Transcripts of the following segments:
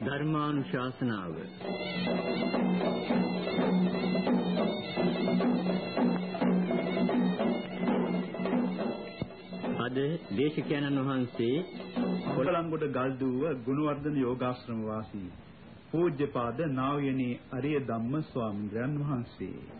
ධර්මානුශාසනාව දේශකයන්න් වහන්සේ කොළඹගොඩ ගල්දුව ගුණවර්ධන යෝගාශ්‍රම වාසී පූජ්‍යපාද නා වූ යනි අරිය ධම්ම ස්වාමීන් වහන්සේ.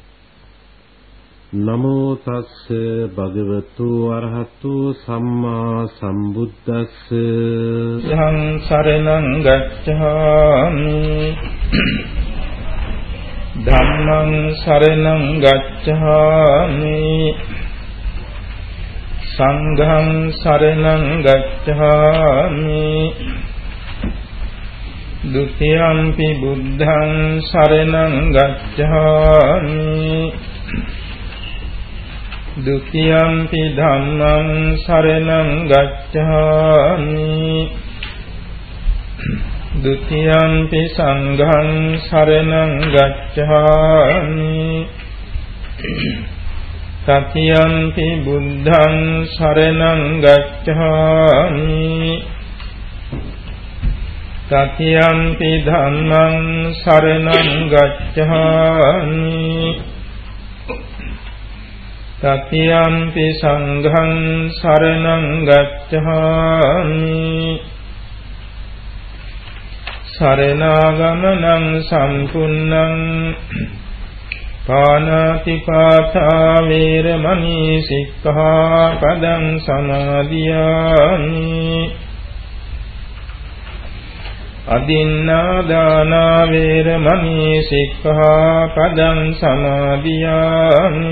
නමෝ තස්ස භගවතු අරහතු සම්මා සම්බුද්දස්ස සං සරණං ගච්ඡාමි ධම්මං සරණං ගච්ඡාමි සංඝං සරණං ගච්ඡාමි ဒုတိယံ පි බුද්ධං සරණං ගච්ඡාමි ဒုတိယံ පි ධම්මං සරණං ගච්ඡාමි ဒုတိယံ පි සංඝං සරණං ගච්ඡාමි තතියං පි බුද්ධං සරණං ගච්ඡාමි තතියං පි ධම්මං සරණං ගච්ඡාමි තතියම්පි සංඝං සරණං ගච්ඡාමි සරණාගමනං සම්පුන්නං පානාතිපාතා වේරමණී සික්ඛාපදං සමාදියාමි අදින්නාදානා වේරමණී සික්ඛාපදං සමාදියාමි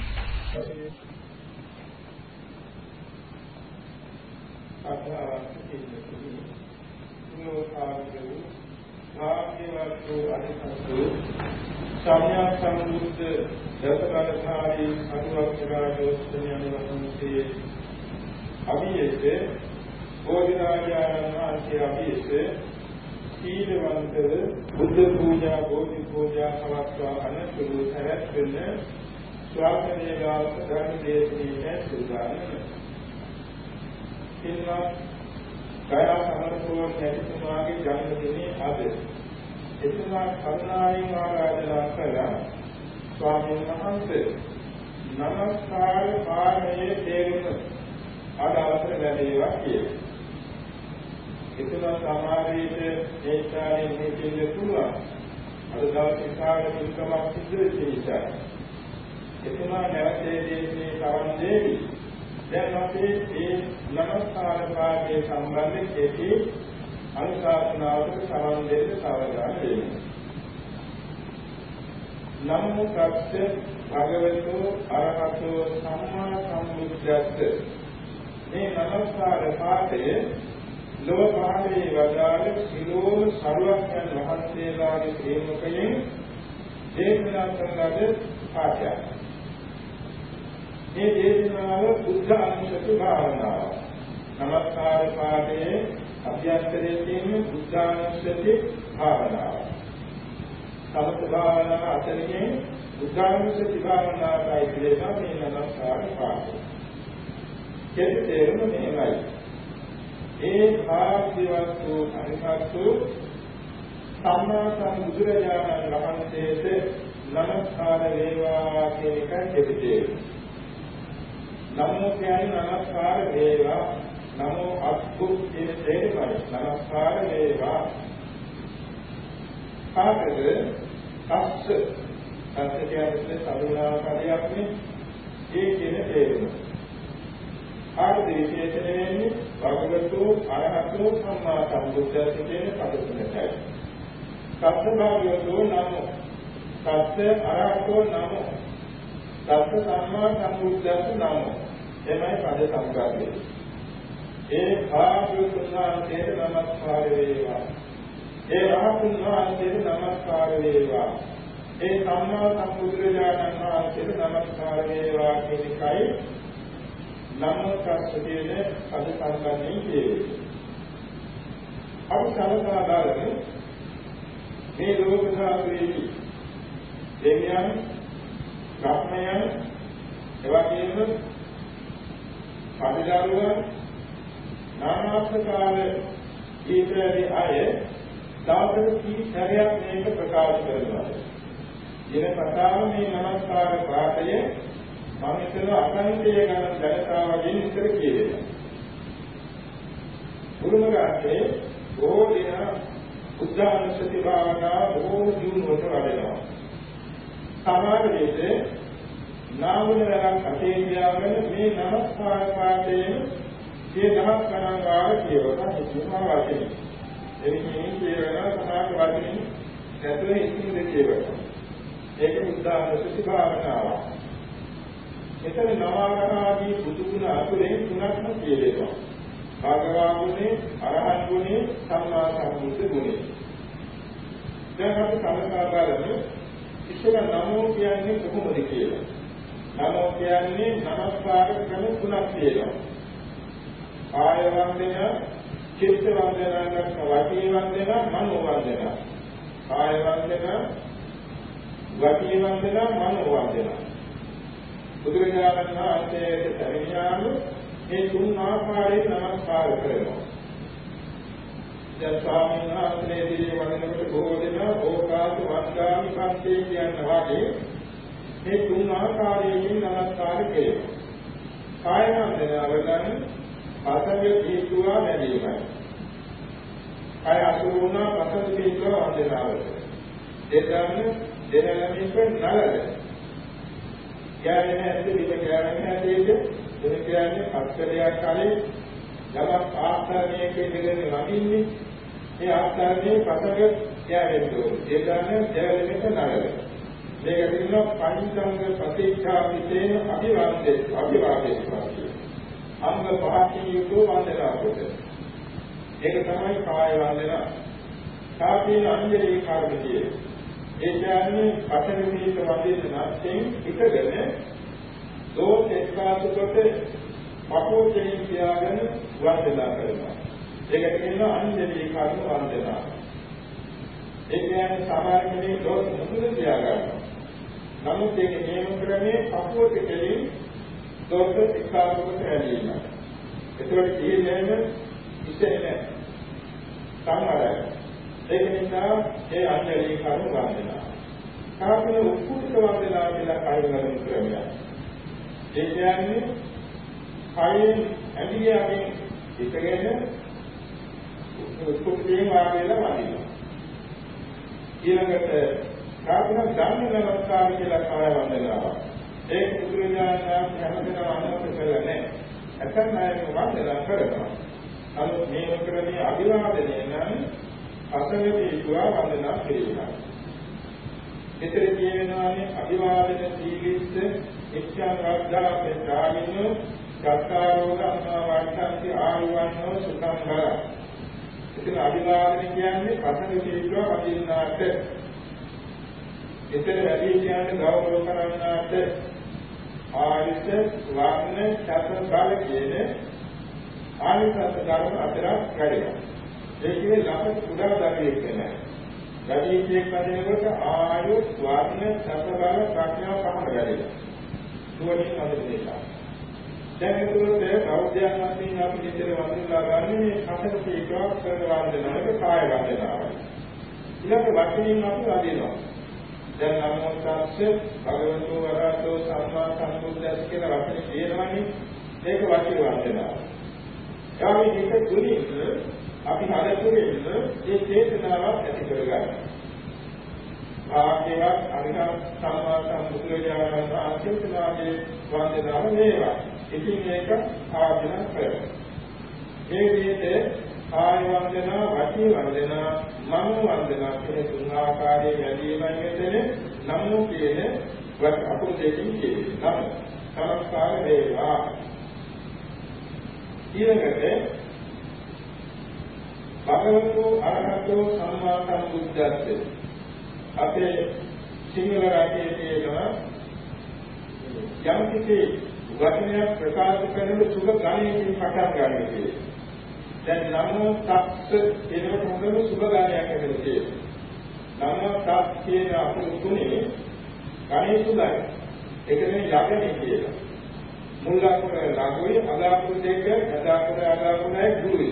සම්‍යක් සම්බුද්ධ දසකරධාරී සතුවක්ෂරාජෝත්සවයන් වහන්සේ අභියසේ බෝධිරාජානන් වහන්සේ අභියසේ සීලවන්තව බුද්ධ පූජා බෝධි පූජා පවත්වා අනතුරු හැරත් වෙන ස්වාමීන් වහන්සේ ධර්ම දේශනාවේ සූදානම්. ඉන්වත් ගයා සමරපුර නැතිතුමාගේ ජන්මදිනයේ අද එතුමා කරුණාවෙන් ආරාධනා කළා ස්වාමීන් වහන්සේ නමස්කාර පාරමයේ තේරුම අද අවසර ලැබේවා කියලා. එතුමා සමාජයේ මේ ස්ථානයේ මෙතෙන්ද පුළුවන්. අද දවසේ කාර්ය පිළිකමක් සිදු වෙච්ච නිසා. එතුමා නැවතේ දේශනේ තවන් දෙවි. දැන් අපේ මේ නමස්කාර පාරමයේ සම්බන්ධ කෙටි අනුශාසනාවට සමන් දෙන්න සවදාන වෙනවා. නමෝ තස්ස භගවතු අරහතු සම්මා සම්බුද්ධස්ස මේ නමස්කාර පාඨය ලෝක පාඨයේ වදාළ සිලෝම සරුවක්යන් වහන්සේලාගේ ප්‍රේමකයෙන් දේශනා කරන ලද පාඨයක්. මේ දේශනාව බුද්ධ අනුශති භාවනාව. නමස්කාර පාඨයේ අභ්‍යන්තරයේ තියෙන බුද්ධ අනුශති භාවනාව. සමථ භාවනාව අතරින් බුද්ධ අනුශති භාවනාවයි කියලා මේ නමස්කාර පාඨය. කෙරෙහි තේරුම මෙහෙමයි. ඒ භාග්‍යවත් වූ අනිසත්තු සම්මා සම්බුදුරජාණන් වහන්සේට නමස්කාර වේවා කියන එකයි කෙරෙහි තේරුම. නමෝ කියන්නේ නමස්කාර වේවා නමෝ අත්තු කියන තේරුමයි. නමස්කාර වේවා කාටද? තස්ස තස්ස කියන්නේ සරුණා පදයක්නේ. ඒ කියන තේරුම. කාටද විශේෂණ වෙන්නේ භගවතු අරහතෝ සම්මා සම්බුද්ධස්ස කියන පද තුනයි. සත්‍යභාගයෝ නමෝ සත්‍ය අරහතෝ නමෝ සත්‍ය සම්මා සම්බුද්ධස්ස නමෝ එමයි පද සංග්‍රහය. ඒ භාග්‍යවතුන් වහන්සේට නමස්කාර වේවා. ඒ රහතුන් වහන්සේට නමස්කාර වේවා. ඒ සම්මා සම්බුදුරජාණන් වහන්සේට නමස්කාර වේවා කියන එකයි නමස්කාර කියන පද සංග්‍රහණය කියන්නේ. අපි සමතා බලමු මේ ලෝක සාගරයේ දෙවියන් බ්‍රහ්මයන් එවැගේම පරිදාරුවන් නානාත්මකාර ඊතරේ අය දාසක කී සැරයක් මේක ප්‍රකාශ කරනවා. දින කතාව මේ නමස්කාර පාඨය මම හිතන අසංකේය ගණන් දැනතාවකින් ඉතර කියනවා. ගුරුම රාජේ බොහෝ දින උද්දානසති භාවනා බොහෝ දිනුවට වැඩෙනවා. සමාජ විශ්ේ නාමවලක් අතේ තියාගෙන මේ නමස්කාර පාඨයෙන් සිය දහස් ගණන් ගාන කියවලා හිතනවා වශයෙන්. එනිසා කියවන සමාජ වශයෙන් නැතුව ඉතින් දෙකේවට. ඒක උද්දානසති භාවනාවක්. එතන නවාරණාදී බුදු ගුණ අතුරෙන් තුනක්ම කියලේනවා. භාගවා ගුණේ, අරහත් ගුණේ, සම්මා සම්බුද්ධ ගුණේ. දැන් අපි කලකා බලමු ඉස්සර නමෝ කියන්නේ කොහොමද කියලා. නමෝ කියන්නේ নমස්කාර ක්‍රම තුනක් තියෙනවා. ආය වන්දන, චිත්ත වන්දන, වචී වන්දන, මනෝ වන්දන. ආය වන්දන, වචී වන්දන, මනෝ වන්දන. බුදුරජාණන් වහන්සේට පැමිණියාම මේ තුන් ආකාරයෙන් නමස්කාර කරනවා. දැන් ස්වාමීන් වහන්සේ දිවි වදිනකොට බොහෝ දෙනා ඕකාස වන්දාමි පන්ති කියන වාගේ මේ තුන් ආකාරයෙන් නමස්කාර කරනවා. කාය වන්දනාවලන් පසවිය දීතුවා නැදීමයි. කාය අසුරුණා පසවිය දීතුවා වන්දනාවල. දෙතන දෙනලමින් නලල. කියන්නේ ඇත්ත විල කියන්නේ ඇත්තේද? එන කියන්නේ අක්ෂරයක් කලින් යමක් ආස්තරණයක ඉඳගෙන වදින්නේ ඒ ආස්තරණයේ පසක කියවෙන්න ඕනේ. ඒ ගන්න දෙවෙනිට නරක මේක දිනන පංචංග ප්‍රතික්ෂා විතේන අභිවාදේ. අභිවාදේ වාක්‍යය අංග පහකින් යුතු වන්දනා කොට ඒක තමයි කාය වන්දනා සාපේන අංජලී කාර්යය ඒ කියන්නේ පතන දීක වදින නැත්නම් හිතගෙන දෝෂ එක්කාසු කොට පපෝචෙන් කියාගෙන වන්දනා කරනවා. ඒක කියනවා අංජලී කර්ම වන්දනා. ඒ කියන්නේ සමහර කෙනෙක් දෝෂ මුදුන තියාගන්නවා. නමුත් ඒක නියම ක්‍රමයේ පපෝච කෙලින් දෝෂ එක්කාසු කොට ඇලීම. ඒකට කියන්නේ ඉස්සෙන්නේ නැහැ. ඒක නිසා ඒ අංජලී කර්ම වන්දනා. කාපන උත්කුටික වන්දනා කියලා කය වලින් ක්‍රමයක්. ඒ කියන්නේ කයෙන් ඇදියාගෙන ඉතගෙන උත්කුටිකේ වාගේලා වදිනවා. ඊළඟට කාපන ධම්ම නමස්කාර කියලා කය වන්දනාවක්. ඒක බුදුරජාණන් වහන්සේ හැමදේම අනුමත කරලා නැහැ. ඇතන් අය වන්දනා කරනවා. නමුත් මේ ක්‍රමයේ අභිවාදනය නම් අසංගතී සුවා වන්දනා කිරීමයි. මෙතන කියවෙනවානේ අභිවාදන සීලිස්ස එච්ඡා වර්ධාපේ ධාමිනෝ සත්කාරෝගම්මා වර්ධන්ති ආයුවන්නෝ සුඛං බල. ඉතින් අභිවාදන කියන්නේ පතන සීලව වදින්නාට. එතන වැඩි කියන්නේ ගෞරව කරන්නාට ආයුෂ වර්ණ සත බල කියන ආයුෂ ධර්ම අතරක් වැඩෙනවා. ඒකේ ළඟ කුඩා දඩියෙක් නැහැ. දඩියෙක් වැඩෙනකොට ආයු වර්ණ සත බල ප්‍රඥාව පහළ වැඩෙනවා. නුවණින් අදිනවා. දැන් ඒකෝට බෞද්ධයන් වශයෙන් අපි විතර වඳුලා ගන්න මේ කසක තීකවක් කරන වන්දනාවක කාය වන්දනාවයි. ඊළඟ වචනින් අපි වදිනවා. දැන් නමෝ තස්ස භගවතු වරහතෝ සම්මා සම්බුද්දස්ස කියලා වචනේ කියනවනේ. ඒක වචන වන්දනාව. යාමේ දෙක තුලින් අපි හදතුලින් මේ චේතනාවක් ඇති කරගන්නවා. ආකේවත් අනිකම් සම්මා සම්බුදුරජාණන් වහන්සේ තුමාගේ වන්දනාව වේවා. ඉතින් මේක ආධින කරනවා. මේ විදිහට ආය වන්දනා, වචී වන්දනා, මනෝ වන්දනා කියන තුන් ආකාරයේ වැඩිමයි මෙතන නමෝ කියන වත් අකුරු දෙකකින් කියනවා. නම සමස්කාර වේවා. ඊළඟට භගවතු අරහතෝ සම්මා සම්බුද්දස්සේ අපේ සිංහල රටේ තියෙන යම් කිසි වචනයක් ප්‍රකාශ කරන සුබ ගණයකින් පටන් ගන්න කියේ. දැන් නමෝ තස්ස කියනකොට හොඳම සුබ ගණයක් ඇතුළේ තියෙනවා. නමෝ තස් කියන අකුරු තුනේ ගණේ සුබයි. ඒක මේ යකනේ කියලා. මුල් අකුර ලඝුයි අග අකුර දෙක අග අකුර අග අකුරයි දුරුයි.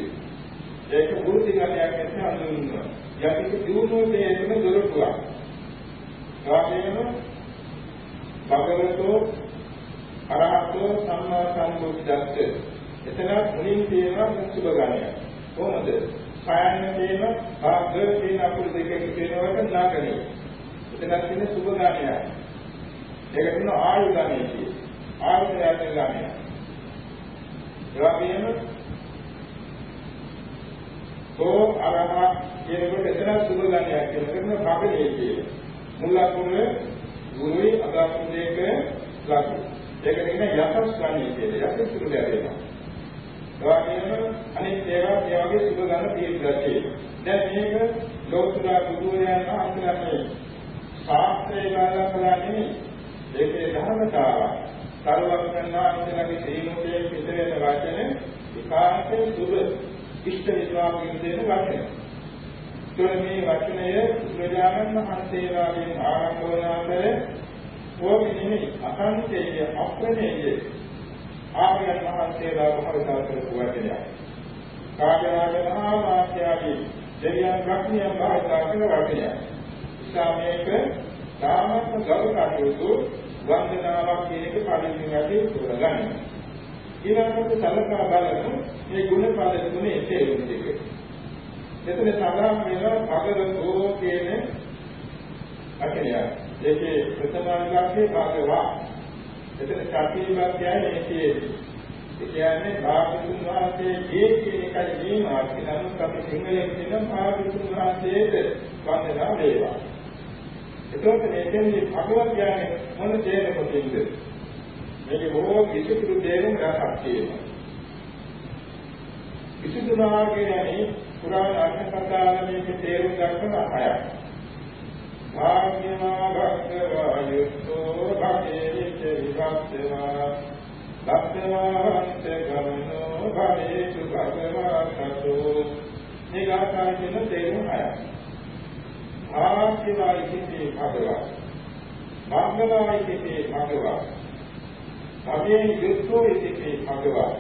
ඒක ගුරු දිගටයක් ඇතුළේ හඳුන්වනවා. යකික දිනුනෝ දෙයේම දොරටුවක්. වාගේම භගවතෝ අරහතෝ සම්මා සම්බුද්දස්ස එතන මුලින් තියෙනවා සුබ ගණය කොහොමද? කායන තියෙන භාග තියෙන අකුරු දෙකක තියෙනවට නාගණය. එතන තියෙන සුබ ගණය ඒක තියෙන ආයු ගණය කියේ ආයුධයට ගණය. ඒ වගේම කෝ අරහත් කියනකොට එතන සුබ ගණයක් කියනකොට භාගණය කියේ මුල් අකුර ගුරුයි අදාපු දෙක ලකුණු ඒක කියන්නේ යසස් ගන්නේ කියලා. යසස් සුළු දැරෙනවා. ඒ වගේම අනිත් ඒවා ඒ වගේ සුළු ගන්න තියෙනවා කියලා. දැන් මේක ලෝතුරා බුදුරයන් වහන්සේලාගේ ශාස්ත්‍රය ගාලා කළා නෙමෙයි. ඒකේ ධර්මතාව. සර්වඥාන්සේලාගේ ශ්‍රීමුඛයේ පිටරේන වචන විකාශයේ සුබ ඉෂ්ට විද්වාන්ගෙන් දෙන වචන. ඒ මේ වචනය බුදුරජාණන් වහන්සේලාගෙන් ආරම්භ වන අතර ඕක නෙමෙයි අසංකේය අප්‍රමේය ආර්යයන් වහන්සේලා භාවිතා කරපු වචනයක්. කාර්යනාග මහා වාක්‍යයයි දෙවියන් රක්නියන් භාවිතා කරන වචනයක්. ඉස්ලාමයේක ධාමත්ම ගෞරව කටයුතු වන්දනාවක් කියන එක පරිදි වැඩි තෝරගන්න. ඊළඟට සලකා බලමු මේ ගුණ පද තුනේ තේරුම් දෙක. එතන සඳහන් වෙනවා භගවතෝ කියන වචනයක්. ඒකේ ප්‍රථම විභාගයේ භාගවා. එතන ශක්තිවිභාගයයි මේකේ ඒ කියන්නේ භාගතුන් වහන්සේ ඒ කියන එකයි මේ මාර්ගය. නමුත් අපි සිංහලෙන් කියන භාගතුන් වහන්සේට වන්දනා වේවා. එතකොට මේකෙන්දී භගවත් කියන්නේ මොන දේන කොටින්ද? මේකේ බොහෝ විචිත්‍ර දේරුම් රසක් තියෙනවා. විසුද්ධි මාර්ගයේ පුරාණ අර්ථ කතාවේ මේකේ තේරුම් ගන්න හයක්. භාග්‍යවා භක්තවා යුක්තෝ භක්තේච විභක්තවා භක්තවාන්ත ගමනෝ භවේසු භගවා සතෝ මේ ගාථාවේ තේරුම හයයි. භාග්‍යවා ඉතිේ භගවා. භගවා ඉතිේ භගවා. භවේ යුක්තෝ ඉතිේ භගවා.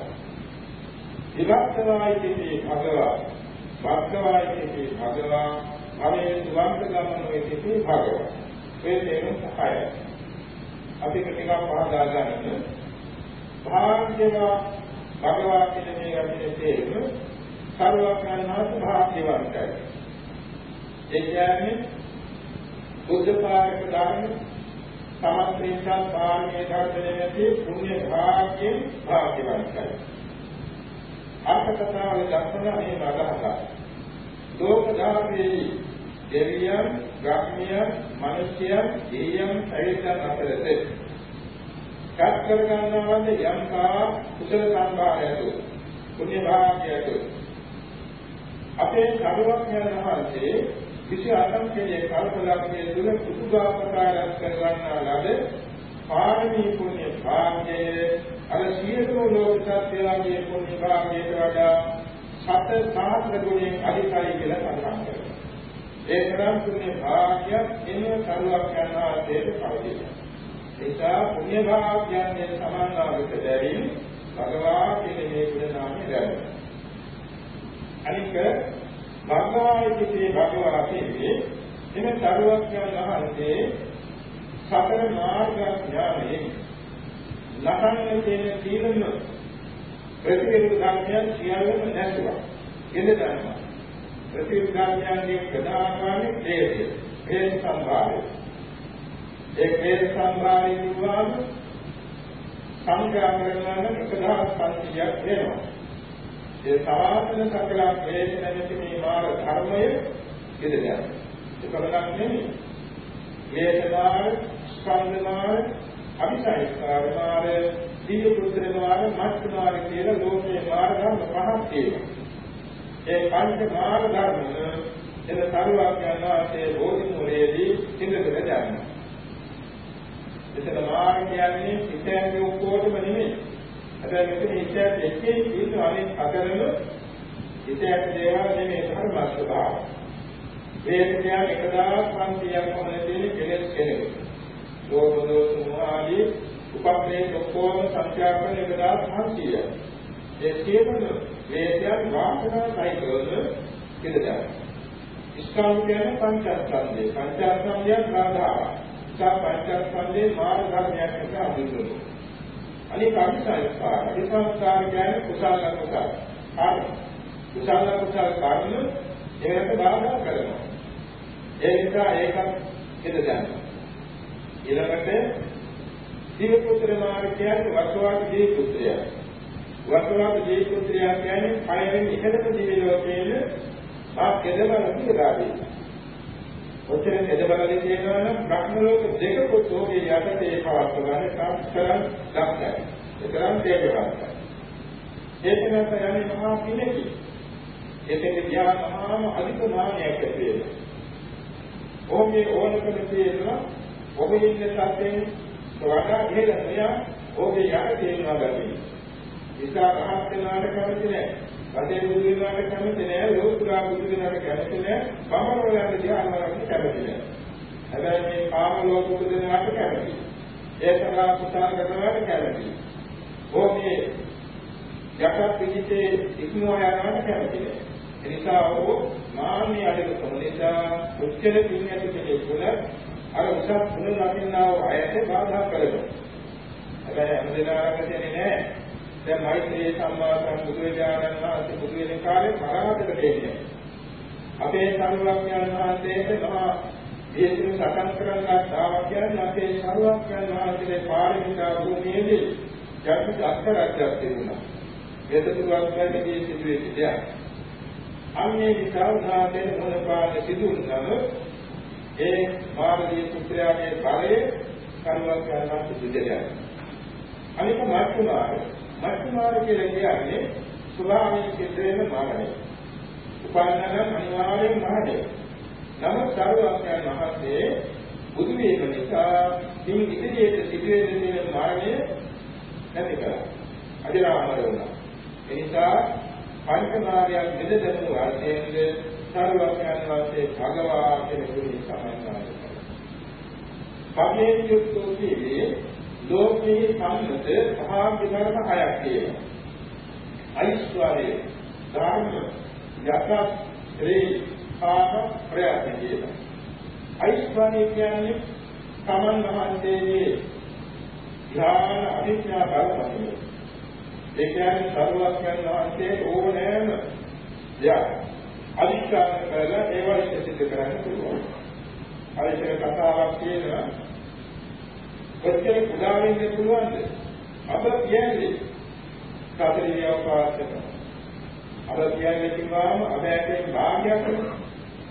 විභක්තවා ඉතිේ භගවා. භක්තවා ඉතිේ භගවා. භවයේ සුවන්ත ගමනෝ ඉති භගව. මේ තේරුම් සහයයි. අපි ටිකක් පහදා ගන්න. භාග්‍යවා භගවා කියන මේ ගැටේ තේරුම සර්වඥාන්වහන්ස භාග්‍යවන්තයි. ඒ කියන්නේ බුද්ධ පාරක ධර්ම සමස්තේශා පාරමී ධර්මයේ පුණ්‍ය භාග්‍යයෙන් භාග්‍යවන්තයි. අර්ථ කතාවේ දක්වන මේ මගහක ලෝක ධාතුවේ දෙවියන් ග්‍රාම්‍ය, මිනිස්ය, දෙයයන් සැරිසන් අතරද කත් කර ගන්නවා වන්ද යම්කා කුසල සම්භාරයතු පුණ්‍ය භාග්‍යයතු අපේ කරුවක් යන මහන්සේ විශේෂ අසංකේය කල්පලක්ෂයේ තුල පුදුගාපකාරයක් කරවන්නා ලද පාරමී පුණ්‍ය භාග්‍යය අර සියලු ලෝක සත්‍යයන්ගේ පුණ්‍ය භාග්‍යයට වඩා සත සාත්‍ර ගුණයෙන් අධිකයි කියලා සඳහන් කරනවා. ඒ තරම් පුණ්‍ය භාග්‍යයක් එන කරුවක් යන ආකාරයට පවතිනවා. නිසා පුණ්‍ය භාග්‍යයන්ගේ සමානාවිත දැරින් භගවා කියන මේ ගුණ නාමය ලැබෙනවා. අනික භගවායිතේ භගවා කියන්නේ එන කරුවක් යන වහන්සේ සතර මාර්ග ඥානයේ ලබන්නේ තියෙන සීලම ප්‍රතිවිරුද්ධාඥයන් සියල්ලම නැසුවා. ඉඳ ගන්නවා. ප්‍රතිවිරුද්ධාඥයන්ගේ ප්‍රධාන කාරණේ ක්ලේශය. ක්ලේශ සම්භාවය. ඒ ක්ලේශ සම්භාවය කියවම සංග්‍රහ කරනවා නම් 1500ක් වෙනවා. ඒ සවාසන සකල ක්ලේශ නැති මේ මාර්ග ධර්මය ඉඳ ගන්නවා. ඒක බලන්න නෙමෙයි. ක්ලේශමාන, ස්කන්ධමාන, අபிසාරිකාර මාර්ග දීර්ඝ පුත්‍ර මාර්ග මත්ත මාර්ග කියලා ලෝකේ මාර්ග ධර්ම පහක් තියෙනවා. ඒ පංච මාර්ග ධර්ම එන සරුවක් යනවාසේ බෝධි මුලයේදී සිංහකට ගන්නවා. එතන මාර්ග කියන්නේ හිතේ ඔක්කොටම නෙමෙයි. හැබැයි මෙතන හිතේ එකේ තියෙන අනෙක් අතරම හිතේ දේවල් නෙමෙයි ධර්ම ස්වභාවය. වේදනය 1500ක් පමණ තියෙන කෙලෙස් කෙලෙස්. ලෝභ දෝෂ මොහ ආදී උපක්‍රේ ඔක්කොම සංඛ්‍යාකරන 1500යි. ඒ සියලුම වේදයන් වාසනා සහිතවම පිළිදා. ස්කන්ධ කියන්නේ පංචස්කන්ධය. පංචස්කන්ධය ප්‍රාදාව. සා පංචස්කන්ධේ මාර්ග ධර්මයක් එක අඳුරනවා. අනික අபிසංස්කාර. අபிසංස්කාර කියන්නේ කුසල කුසල. ආ කුසල කුසල කර්ම ඒකට බාධා කරනවා. ඒ නිසා ඒකත් පිළිදා. ඊළඟට දිව පුත්‍ර මාර්ග කියන්නේ වස්වාක දී පුත්‍රය. වස්වාක දී පුත්‍රය කියන්නේ පළවෙනි එකදම දිව්‍ය ලෝකයේ මා කෙදවල පිටාදී. ඔච්චර කෙදවලදී කියනවා නම් බ්‍රහ්ම ලෝක දෙක පුතෝගේ යටතේ පවත්වන කාස්කරන් දක්ෂයි. ඒතරම් තේජවන්තයි. ඒක නැත්නම් යන්නේ මහා පිනකි. ඒකේ ගියා මහාම අධික නාමයක් ඇති වෙනවා. ඔහුගේ ඕනකම තියෙනවා ඔබ ඉන්න සත්‍යයෙන් වඩා ඉහළ මෙයා ඔබේ යට තේරුවා ගන්නේ. නිසා රහත් වෙනාට කැමති නැහැ. පදේ බුදු වෙනාට කැමති නැහැ. ලෝකුරා බුදු වෙනාට කැමති නැහැ. බඹර වලට ධ්‍යාන වලට කැමති නැහැ. හැබැයි මේ කාම ලෝක බුදු වෙනාට කැමති. ඒ සඳහා කුසල කරනවට කැමති. ඔබේ යටත් පිටිතේ ඉක්මවා යනවට කැමති නැහැ. එනිසා ඔබ මාන්නේ අඩක නිසා උච්චල පින්නට කෙනෙකුට අර උසස් ගුණ ලබින්නා වූ අයට බාධා කරනවා. හැබැයි හැමදෙනාම කියන්නේ නැහැ. දැන් මෛත්‍රී සම්මා සම්බුදුරජාණන් වහන්සේ බුදු වෙන කාලේ පරාදක දෙන්නේ. අපේ සරුවක්ඥයන් වහන්සේට මහා දේශන සකස් කරන්නත් දාවක් කියන්නේ අපේ සරුවක්ඥයන් වහන්සේගේ පාරමිතා භූමියේදී ජාතික අක්ෂරයක් තිබුණා. එතතුවක් ගැනදී සිදුවේ සිටියා. අන්නේ විසාවනාතේ මොනපාද සිදුුනම ඒ මාර්ගයේ පුත්‍රයාගේ බලය කරුවක් කරනවා සිදුදෙයක්. අනික මත්කුමාර මත්කුමාර කියලා කියන්නේ ස්වභාවයෙන් සිදුවෙන මරණය. උපාන්නනම් අනිවාර්යෙන් මරණය. නමුත් කරුවක් යන මහත්යේ බුදු වීම නිසා මේ ඉදිරියට සිදුවෙන දේ මරණය නැති කරා. අදිරාමර වුණා. ඒ නිසා පංචමාරයක් මෙදෙනු වර්ෂයෙන්ද සර්වඥයන් වහන්සේ භගවා කියන ගුණය සමන්නාද. පගේ යුක්තෝ කීවේ ලෝකේ සම්මත භාග්‍ය ධර්ම හයක් තියෙනවා. ඓශ්වර්ය, ධර්ම, යථා, ශ්‍රී, ආම, ප්‍රයත්න කියනවා. ඓශ්වර්ය කියන්නේ සමන් මහන්සේගේ ධ්‍යාන අභිඥා බලපෑම. ඒ කියන්නේ සර්වඥයන් වහන්සේ ඕනෑම දෙයක් අදිස්ථාන කරලා ඒවා ඉෂ්ට කරන්න පුළුවන්. අයිතර කතාවක් කියනවා කොච්චර කුඩා වෙන්න පුළුවන්ද? අප කියන්නේ සතරිය උපාසක. අප කියන්නේ කිව්වම අප ඇටේ භාගයක්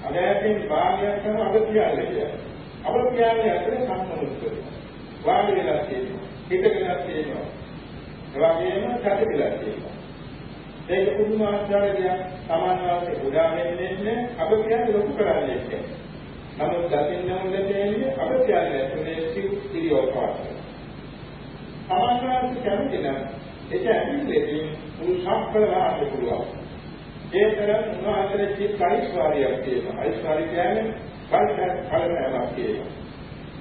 අගයකින් භාගයක් තමයි අගතියල්ල කියන්නේ. අගතියල්ල ඇතුලේ සම්මුතිය. වාඩි වෙලා තියෙනවා. හිතගෙන තියෙනවා. ඒ වගේම සැකදලා තියෙනවා. ඒක පුදුම ආශ්චර්යයක්. සමානවාසේ උදා වෙන්නේ අගතියල්ල ලොකු කරන්නේ නැහැ. නමුත් දකින්න හොඳ දෙන්නේ අගතියල්ල ඇතුලේ සිව් සිරියෝ පාඩම. සමානවාසේ කැමති නම් ඒක ඇතුලේ මුල් සම්පල වහන්න පුළුවන්. ඒ තරම් උන්වහන්සේට සිත් පරිස්වාරියක් තියෙනවා. පරිස්වාරිය කියන්නේ පරිසර කලකයක් කියනවා.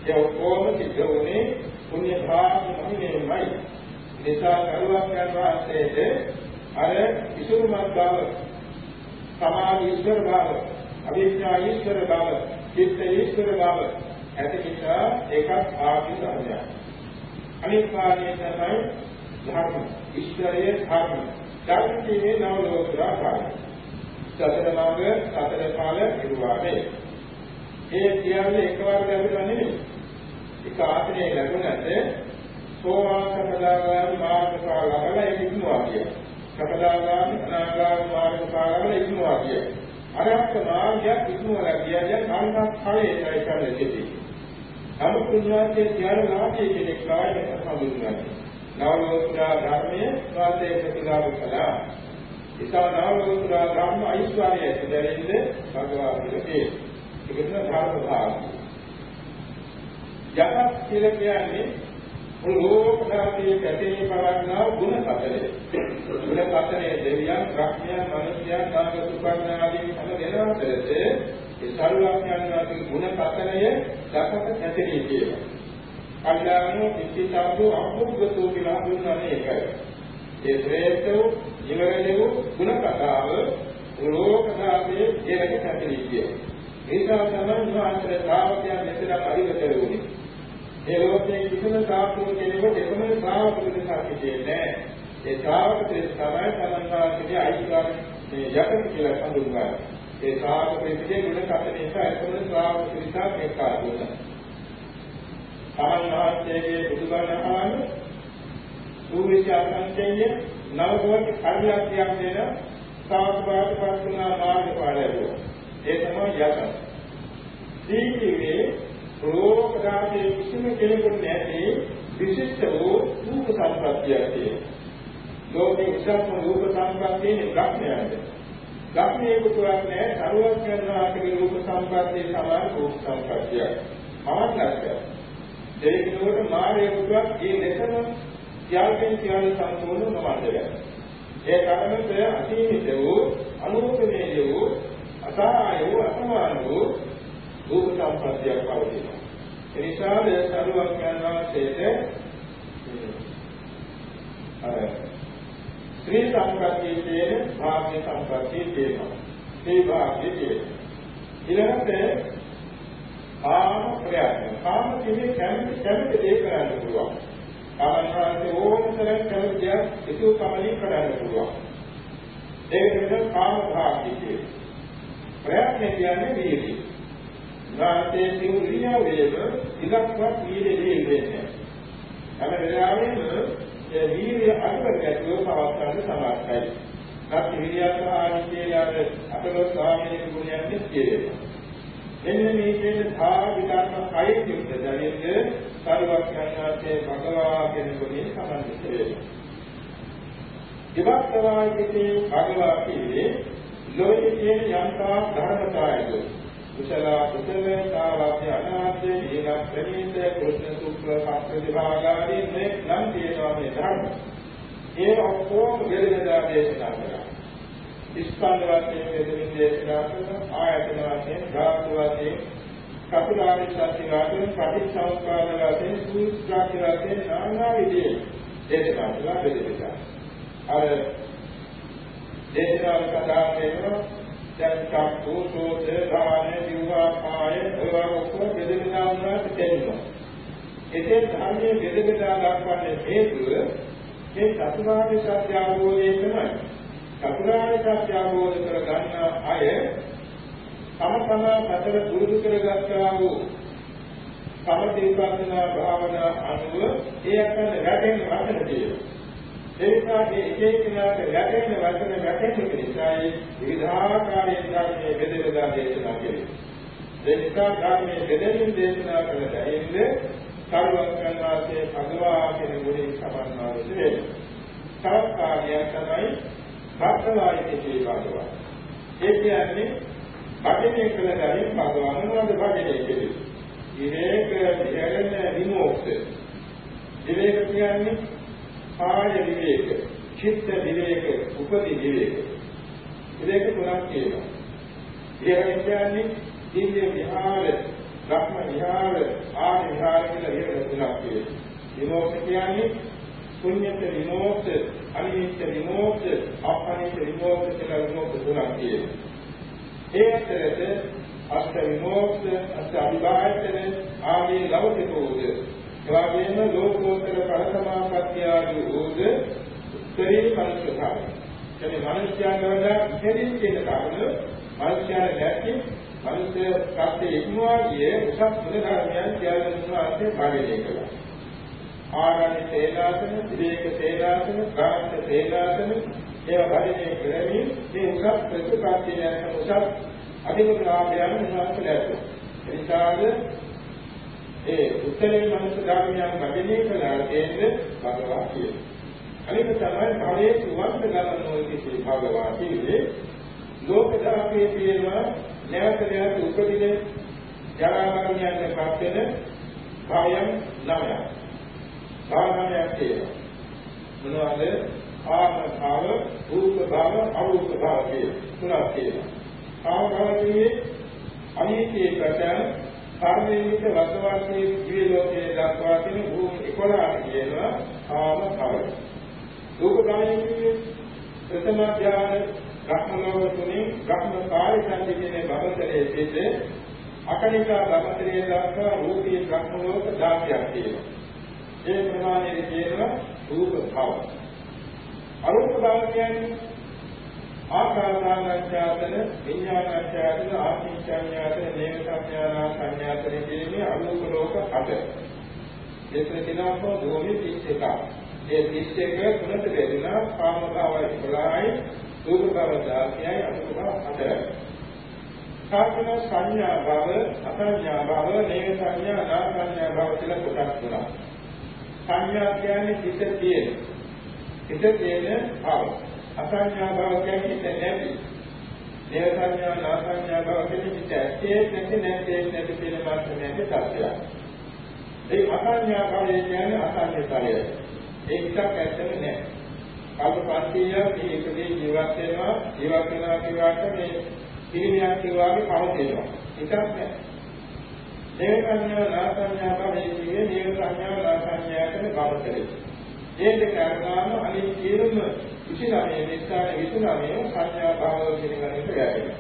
ඒ ඔක්කොම සිද්ධ වුණේ පුණ්‍ය භාග මහිමෙමයි. නිසා කරුවක් යනවාසේද අර ඉසුරුමත් බව සමාධි ඊශ්වර බව අවිද්‍යා ඊශ්වර බව චිත්ත ඊශ්වර බව ඇති නිසා ඒකත් ආදී ධර්මයක්. අනිත් කාර්යය තමයි ධර්ම. ඊශ්වරයේ ධර්ම. ධර්ම කියන්නේ නව ලෝකරා කාර්යය. සතර මාර්ග සතර ඵල ඉරුවානේ. ඒ කියන්නේ එකවර ලැබුණා නෙමෙයි. එක ආත්මයේ ලැබුණාට සෝවාන් සකදාගාමි මාර්ගඵල ලබලා ඒක ඉක්මවා කිය. සකදාගාමි අනාගාමි මාර්ගඵල ලබලා ඉක්මවා කිය. අරහත් මාර්ගයක් ඉක්මවලා කියන්නේ කාර්යයක් ඵලයේ ඒකයි කියන්නේ. අනුකුණාගේ ඥාන ලාභයේ කෙනෙක් කායයට සම්බන්ධයි. නවලෝකා ධර්මයේ වාදයේ ප්‍රතිලාභ කළා. ඒසා නවලෝකා ධර්ම ඓශ්වර්යය දෙරින්ද භගවාන්ගේ ඒකන ධර්ම භාගය. යකක් කියලා කියන්නේ ලෝකධාතයේ කැටේ පවන්නා ගුණ සතරේ. ගුණ සතරේ දෙවියන්, බ්‍රහ්මයන්, මනුෂ්‍යයන්, නාග සුපර්ණ ආදී හැම දෙනාටද ඒ සර්වඥාන්ගේ ගුණ සතරය දසක කැටේ කියනවා. කල්යාණෝ පිටිතාවෝ අමුග්ගතෝ කියලා හඳුන්වන්නේ ඒකයි. ඒ ශ්‍රේෂ්ඨ ඉවරදෙව් ගුණ කතාව ලෝකධාතයේ ඒකට කැටේ කියනවා. ඒකා තමයි මහාන්තර ශ්‍රාවකයන් මෙතන පරිවර්තන වුනේ. ඒ ලෝකයේ කිසිම ශ්‍රාවකෙකු කෙනෙකුට එකම ශ්‍රාවකෙකු දෙයක් නැහැ. ඒ ශ්‍රාවක දෙය තමයි සමන්වාගේ අයිතිකාර මේ යකත් කියලා හඳුන්වන්නේ. ඒ ශ්‍රාවක දෙකේ ගුණ කත නිසා එකම ශ්‍රාවක නිසා මේක ආදුණා. සමන්වාගේගේ බුදුබණ අහන සූවිසි අසංකේය නවකෝටි කර්මයක් දෙන සාස්වාද පස්තුනා මාර්ග පාඩය. ඒ තමයි යකත්. දීකිවේ ලෝකදාතේ කිසිම කෙනෙකුට නැති විශිෂ්ට වූ රූප සම්පත්තියක් තියෙනවා. ලෝකේ උසස්ම රූප සම්පත්තියේ ග්‍රහණයද. ග්‍රහණයේ කුතුහලක් නැහැ සරුවක් කරනාගේ රූප සම්පත්තිය සමාන රූප සම්පත්තියක්. මාන්නක්ය. දෙවියනෝට මායේ කුතුහලක් ඒ දෙකම ත්‍යාගයෙන් ත්‍යාග සම්පූර්ණ නොවන්දය. ඒ කාරණය අසීමිත වූ අනුරූපණීය වූ අසහාය වූ අසමාන වූ රූප සම්පත්තියක් පවතිනවා. ඒ නිසා සරුවක් යනවාසේට අර ශ්‍රී සම්පත්තියේ තියෙන භාග්‍ය සම්පත්තිය තියෙනවා. ඒ භාග්‍ය තියෙනවා. ඊළඟට කාම ප්‍රයත්න. කාම කියන්නේ කැමති කැමති දේ කරන්න පුළුවන්. කාමනාවේ ඕනතරම් කැමති දේ ඉතු කමලින් කරන්න පුළුවන්. ඒක තමයි කාම භාග්‍ය කියන්නේ. ප්‍රයත්න කියන්නේ වීර්යය. වාතයේ සිව් ඉරියව්වේම ඉලක්කවත් වීර්යයේ වෙන්නේ. හැම වෙලාවෙම ඒ වීර්ය අනුකරකතුව පවත්වන්න සමර්ථයි. නැත් විරියත් ආනිත්‍යයල අපලෝ ස්වාමීන් ගුණයන් කියනවා. එන්න මේ කියන ධාවිකර්ම කයින් යුක්ත දැනෙන්නේ සර්වඥාන්සේ භගවා කියන ගුණයෙන් සම්බන්ධ වෙනවා. ඉවක්තවායිතේ භගවා කියන්නේ ලෝකයේ තියෙන යන්තා ධර්මතාවයක කුසල කුසල සාවාක්‍ය අනාත්‍ය දීන ප්‍රණීත කෘෂ්ණ සුක්ල සම්ප්‍රතිභාගාදී මේ නම් තියෙනවා මේ ධර්ම. ඒ ඔක්කොම දෙලෙදා දේශනා කරා. ස්කන්ධ වශයෙන් දෙදෙන දේශනා කරන ආයතන වශයෙන් ධාතු වශයෙන් කපුලාරි සත්‍ය වශයෙන් ප්‍රතිසංස්කාර වශයෙන් සූත්‍රාක්ෂ වශයෙන් নানা විදිහේ දේශනා කරලා බෙදෙලා. අර දේශනාව කතා කරනවා දැන් චක්කු සෝත ධාන දිවහා කාය ඒවා ඔක්කොම බෙදෙනා වුණාට තේරෙනවා. ඒකේ ධර්මයේ බෙදෙලා දක්වන්නේ හේතුව මේ චතුරාර්ය සත්‍ය අවබෝධය තමයි. චතුරාර්ය සත්‍ය අවබෝධ කර ගන්න අය තම තමා පතර පුරුදු කරගත්තා වූ සමථ විපස්සනා භාවනා අනුව ඒ අතර රැකෙන වචන තියෙනවා. ඒ නිසා මේ එක එක්කෙනාට වැටෙන වචන වැටෙන නිසායි විවිධාකාරයෙන් ධර්මයේ බෙදෙලා දේශනා කෙරේ. ඒ නිසා ධර්මයේ බෙදෙමින් දේශනා කළ දෙයින්ද සර්වඥාන් වහන්සේ භගවා කියන ගුණේ සමන්වාදයට වෙනවා. තවත් කාර්යයක් තමයි භක්තවායිතේ භගවා. ඒ කියන්නේ භජනය කළ දෙයින් භගවා මොනවද භජනය කෙරේ? විවේක විහෙරණ විමුක්ත. විවේක කියන්නේ කාය විවේක, චිත්ත විවේක, උපදි විවේක. විවේක තුනක් තියෙනවා. විහෙරණ කියන්නේ දිව්‍ය විහාර, බ්‍රහ්ම විහාර, ආන විහාර කියලා විහෙරණ තුනක් තියෙනවා. විමුක්ත කියන්නේ පුඤ්ඤත විමුක්ත, අනිත්‍ය විමුක්ත, අපනිත්‍ය විමුක්ත කියලා විමුක්ත තුනක් තියෙනවා. ඒ අතරේ අෂ්ට විමෝක්ෂ අෂ්ට අභිභායතන ආදී ලෞකික උද එවාගෙම ලෝකෝත්තර පරසමාපත්‍ය ආදී උද උත්තරී පරිසභාව කියන්නේ මනුෂ්‍යයන් වල ඉතිරින් කියන කරුණ මනුෂ්‍යයන් නැති මනුෂ්‍ය සත්‍ය ඉක්මවා ගියේ උසස් ගුණ ධර්මයන් කියලා උන්වහන්සේ භාවිතය කළා ආරණ්‍ය සේනාසන, විවේක සේනාසන, ගාන්ත සේනාසන ඒවා පරිණේ කරමින් මේ උසස් ප්‍රතිපත්තියන් උසස් අධික ලාභයන් උන්වහන්සේ ලැබුවා. එනිසාද ඒ උත්තරේ මනස ධර්මයන් වදිනේ කළා කියන්නේ භගවා කියනවා. අනිත් තමයි භවයේ සුවන්ත ගමන නොවේ භගවා කියන්නේ ලෝක ධාතයේ තියෙන නැවත නැවත උපදින ජරා මරණයන් පත් වෙන භයම් නමය. භාවනාවක් තියෙනවා. මොනවද? ආත්ම භාව, රූප භාව, අරූප භාව කියන තුනක් තියෙනවා. කාමභාවයේ අනිත්‍යයේ ප්‍රචාර කර්මයේට වසවන්නේ ජීව ලෝකයේ දක්වා තියෙන භූම 11 කියනවා කාම කවර. රූපගාමී ප්‍රථම ඥාන රක්මනව තුනේ රක්ම කාර්යයන් දෙකේ බබතරයේ සිට අකනිකා බබතරයේ දක්වා රූපී රක්ම ලෝක 16ක් තියෙනවා. ඒ ප්‍රමාණයට කියනවා රූප කවර. අරූප ගාමී කියන්නේ ආකාසානංචාතන විඥානංචාතන ආකින්චඤ්ඤාතන නේව සංඥානා සංඥාතන කියන්නේ අනුක ලෝක අට. ඒකේ දිනවෝ භූමි 31. ඒ 31 තුනට බෙදෙනා කාමභාවය 11යි, රූපභාව 16යි, අනුභව 8යි. සාධන සංඥා භව, අසංඥා භව, නේව සංඥා, නා සංඥා භව කියලා කොටස් තුනක්. සංඥා කියන්නේ හිත තියෙන. හිත තියෙන භව. අසංඥා භව කියන්නේ නැති. දේව සංඥා නාසංඥා භව කියන්නේ ඇත්තේ නැති නැත්තේ නැති කියන මාර්ග නැති සත්‍යයක්. ඒ අසංඥා භවය කියන්නේ අසංඥ ඵලය. ඒකක් ඇත්තම නැහැ. කල්පපන්තිය මේකදී ජීවත් වෙනවා ජීවත් වෙනවා කියවට මේ පිළිමියක් කියවාගේ පවතිනවා. එකක් නැහැ. දේව සංඥා නාසංඥා භවය කියන්නේ දේව සංඥා නාසංඥා කියන බවතරේ. ඒ දෙක අරගාම අනිත් සියලුම 29 නිස්සාර 29 සංඥා භාව කියන ගණිත වැටෙනවා.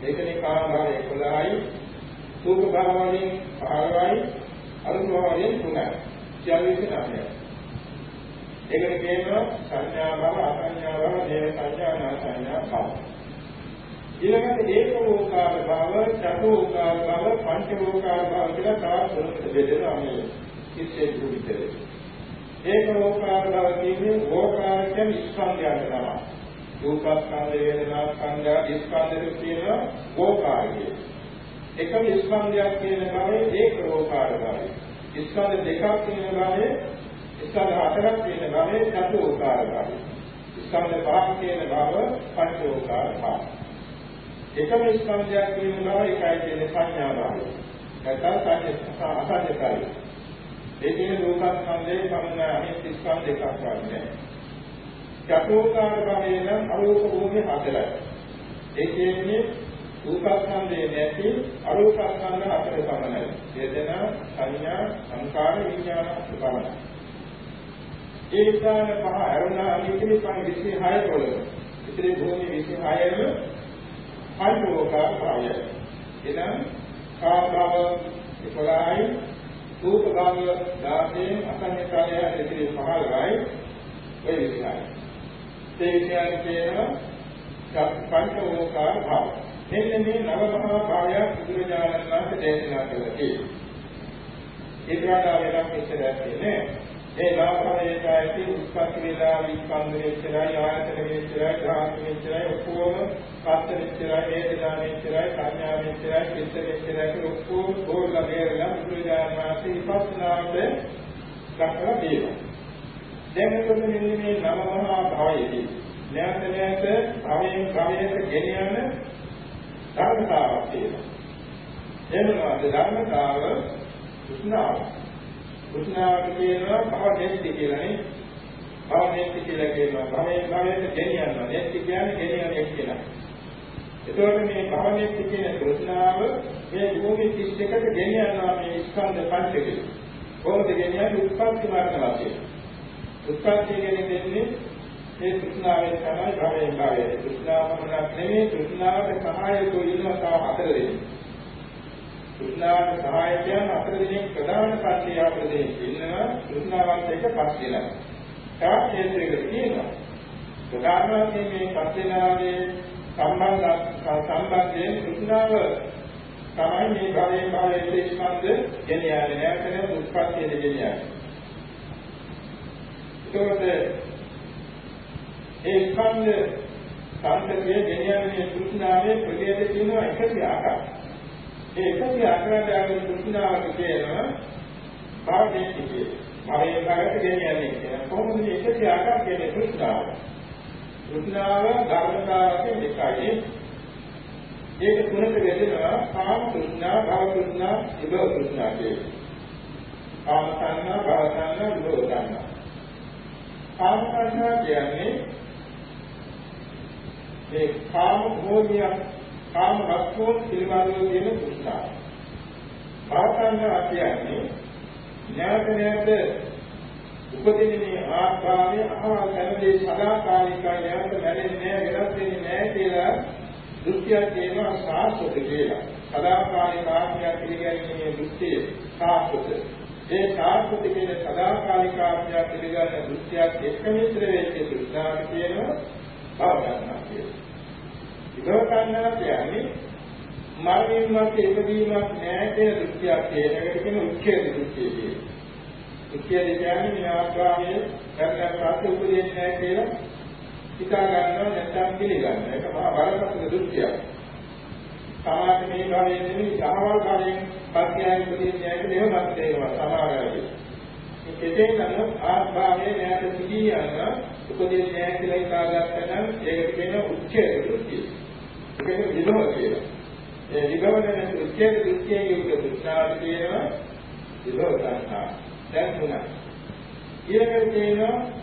මේකනේ කාම භාව 11යි, සූප භාව වලින් 15යි, අරුණ භාව වලින් 3යි. සියලු 29යි. ඒකට කියනවා සංඥා භාව, අසංඥා භාව, දේව සංඥා, නා සංඥා භාව. ඊළඟට ඒකෝකාර භාව, චතුෝකාර භාව, පංචෝකාර භාව කියලා තවත් තුනකට බෙදෙනවා මේ ඉස්සේ දුවිතරේ. ඒක ලෝකාර බව කියන්නේ ලෝකාර කියන්නේ ස්කන්ධයන් තමයි. රූපස්කන්ධ වේදනා ස්කන්ධ ස්කන්ධෙ කියනවා ලෝකාරය. එකම ස්කන්ධයක් කියන බවේ ඒක ලෝකාර බවයි. ස්කන්ධ දෙකක් කියන බවේ ස්කන්ධ හතරක් කියන බවේ චතුෝකාර බවයි. ස්කන්ධ පහක් කියන බව පංචෝකාර බවයි. එකම ස්කන්ධයක් කියන බව එකයි කියන සංඥා බවයි. නැත්නම් සංඥා අසංඥායි. ඒ කියන්නේ රූපස්කන්ධයේ පමණ අනිත් ස්කන්ධ එකක් වගේ. චතුෝකාර භවයේ නම් අරූප භූමිය හතරයි. ඒ කියන්නේ රූපස්කන්ධයේ නැති අරූපස්කන්ධ හතර පමණයි. වේදනා, සංඥා, සංකාර, විඥාන පමණයි. ඒ ස්ථාන පහ අරුණා අනිත්‍ය පහ 26 වල. ඉතිරි භූමි 26ම පංචෝකාර භවයයි. එනම් කාභව 11යි රූප භාග 16 අසංයකාරය ඉතිරි 15යි ඔය විදිහයි. ඒ විදිහට කියනවා පංචෝකාර භාව. මෙන්න මේ නව මහා භාවය බුදුරජාණන් වහන්සේ දේශනා කළා. ඒ ප්‍රාණා වෙනක් ඉස්සරහ තියෙන්නේ ඒ ලාභයට ඇති උත්පත්ති වේලා විස්පන්දන වෙච්චරයි ආයතන වෙච්චරයි ධාතු වෙච්චරයි ඔක්කොම පස්ස වෙච්චරයි වේදනා වෙච්චරයි සංඥා වෙච්චරයි චිත්ත වෙච්චරයි ඔක්කොම බෝල ගේරලා බුදුරජාණන් වහන්සේ විපස්සනාට දක්වලා දෙනවා. දැන් මෙතන මෙන්න මේ නව මහා භාවයේදී නැවත නැවත භවයෙන් භවයට ගෙන යන ධර්මතාවක් තියෙනවා. එනවා ධර්මතාව උස්නාව කුෂ්ණාවට කියනවා භව නෙත්ති කියලා නේ. භව නෙත්ති කියලා කියනවා. භවයෙන් භවයට ගෙනියනවා. නෙත්ති කියන්නේ ගෙනියන එක කියලා. එතකොට මේ භව නෙත්ති කියන කුෂ්ණාව මේ භූමි 31ට ගෙනියනවා මේ ස්කන්ධ පංචකය. කොහොමද ගෙනියන්නේ? උත්පත්ති මාර්ග වශයෙන්. උත්පත්ති කියන්නේ දෙන්නේ මේ කුෂ්ණාවෙන් තමයි භවයෙන් භවයට. කුෂ්ණාවමනක් නෙමෙයි කුෂ්ණාවට සහායකෝ ඉන්නවා තව හතර දෙනෙක්. කෘෂ්ණාවට සහායකයන් අතර දෙනෙක් ප්‍රධාන පස්සේ අපර දෙනෙක් ඉන්නවා කෘෂ්ණාවත් එක්ක පස්සේලා. තවත් ක්ෂේත්‍රයකට තියෙනවා. ප්‍රධාන වශයෙන් මේ පස්සේලාගේ සම්බන්ධ සම්බන්ධයෙන් කෘෂ්ණාව තමයි මේ භවයේ භවයේ ස්කන්ධ ගෙනියන්නේ නැත්නම් උත්පත්තියට ගෙනියන්නේ. ඒකෝට ඒ ස්කන්ධ සංකතිය ගෙනියන්නේ කෘෂ්ණාවේ ප්‍රභේද තියෙනවා එකසිය ආකාරයි. ඒ එකසිය අක්‍රාදාගෙන කුෂ්ණාවට කියනවා භාවයේ කියේ. භාවයේ කාර්යයට ගෙනියන්නේ කියලා. කොහොමද මේ එකසිය ආකාර කියන්නේ කුෂ්ණාව? කුෂ්ණාව ධර්මතාවයෙන් දෙකයි. ඒක තුනට බෙදෙනවා කාම කුෂ්ණා, භව කුෂ්ණා, විභව කුෂ්ණා කියලා. කාම සංඥා, භව සංඥා, විභව සංඥා. කාම සංඥා කියන්නේ මේ කාම භෝගියක් කාම වස්තුන් පිළිබඳව තියෙන කුෂ්ඨාව. භවකන්නා කියන්නේ නැවත නැවත උපදින්නේ ආත්මාවේ අහවල් දැනදී සදාකාලිකව නැවත මැරෙන්නේ නැහැ වෙනස් වෙන්නේ නැහැ කියලා දෘෂ්ටියක් කියනවා සාස්වත කියලා. සදාකාලික ආත්මය පිළිගැනීමේ දෘෂ්ටිය සාස්වත. ඒ සාස්වත කියන සදාකාලික ආත්මය පිළිගන්න දෘෂ්ටියක් එක්ක මිශ්‍ර වෙච්ච දෘෂ්ටාව කියනවා භවකන්නා කියලා. විදව කන්නා කියන්නේ මරණින් මත්තේ ඉපදීමක් නැහැ කියන දෘෂ්ටියක් තියෙනකට කියන උච්ඡේද දෘෂ්ටිය කියන්නේ. උච්ඡේද කියන්නේ මේ ආස්වාමයේ කරන ප්‍රාප්ත උපදෙන්නේ නැහැ කියලා හිතා ගන්නවා නැත්නම් පිළිගන්නවා. ඒක මහා බලපත්‍ර දෘෂ්ටියක්. සමාජ මේ භාවයේ නෙමෙයි සහවල් භාවයෙන් පස්යයන් උපදෙන්නේ නැහැ කියලා මත තේරෙනවා සමාගමයි. කෙසේ නමුත් ආස්වාමයේ නැත සිටී යන උපදෙන්නේ නැහැ කියලා හිතාගත්තා නම් ඒක කියන උච්ඡේද දෘෂ්ටිය. ඒක විභව කියලා. ඒ විභව දැන උච්චේ දෘෂ්ටියේ යුක්ත දෘෂ්ටාව කියනවා විභව සංඛා. දැන් තුනයි. ඊළඟට තියෙනවා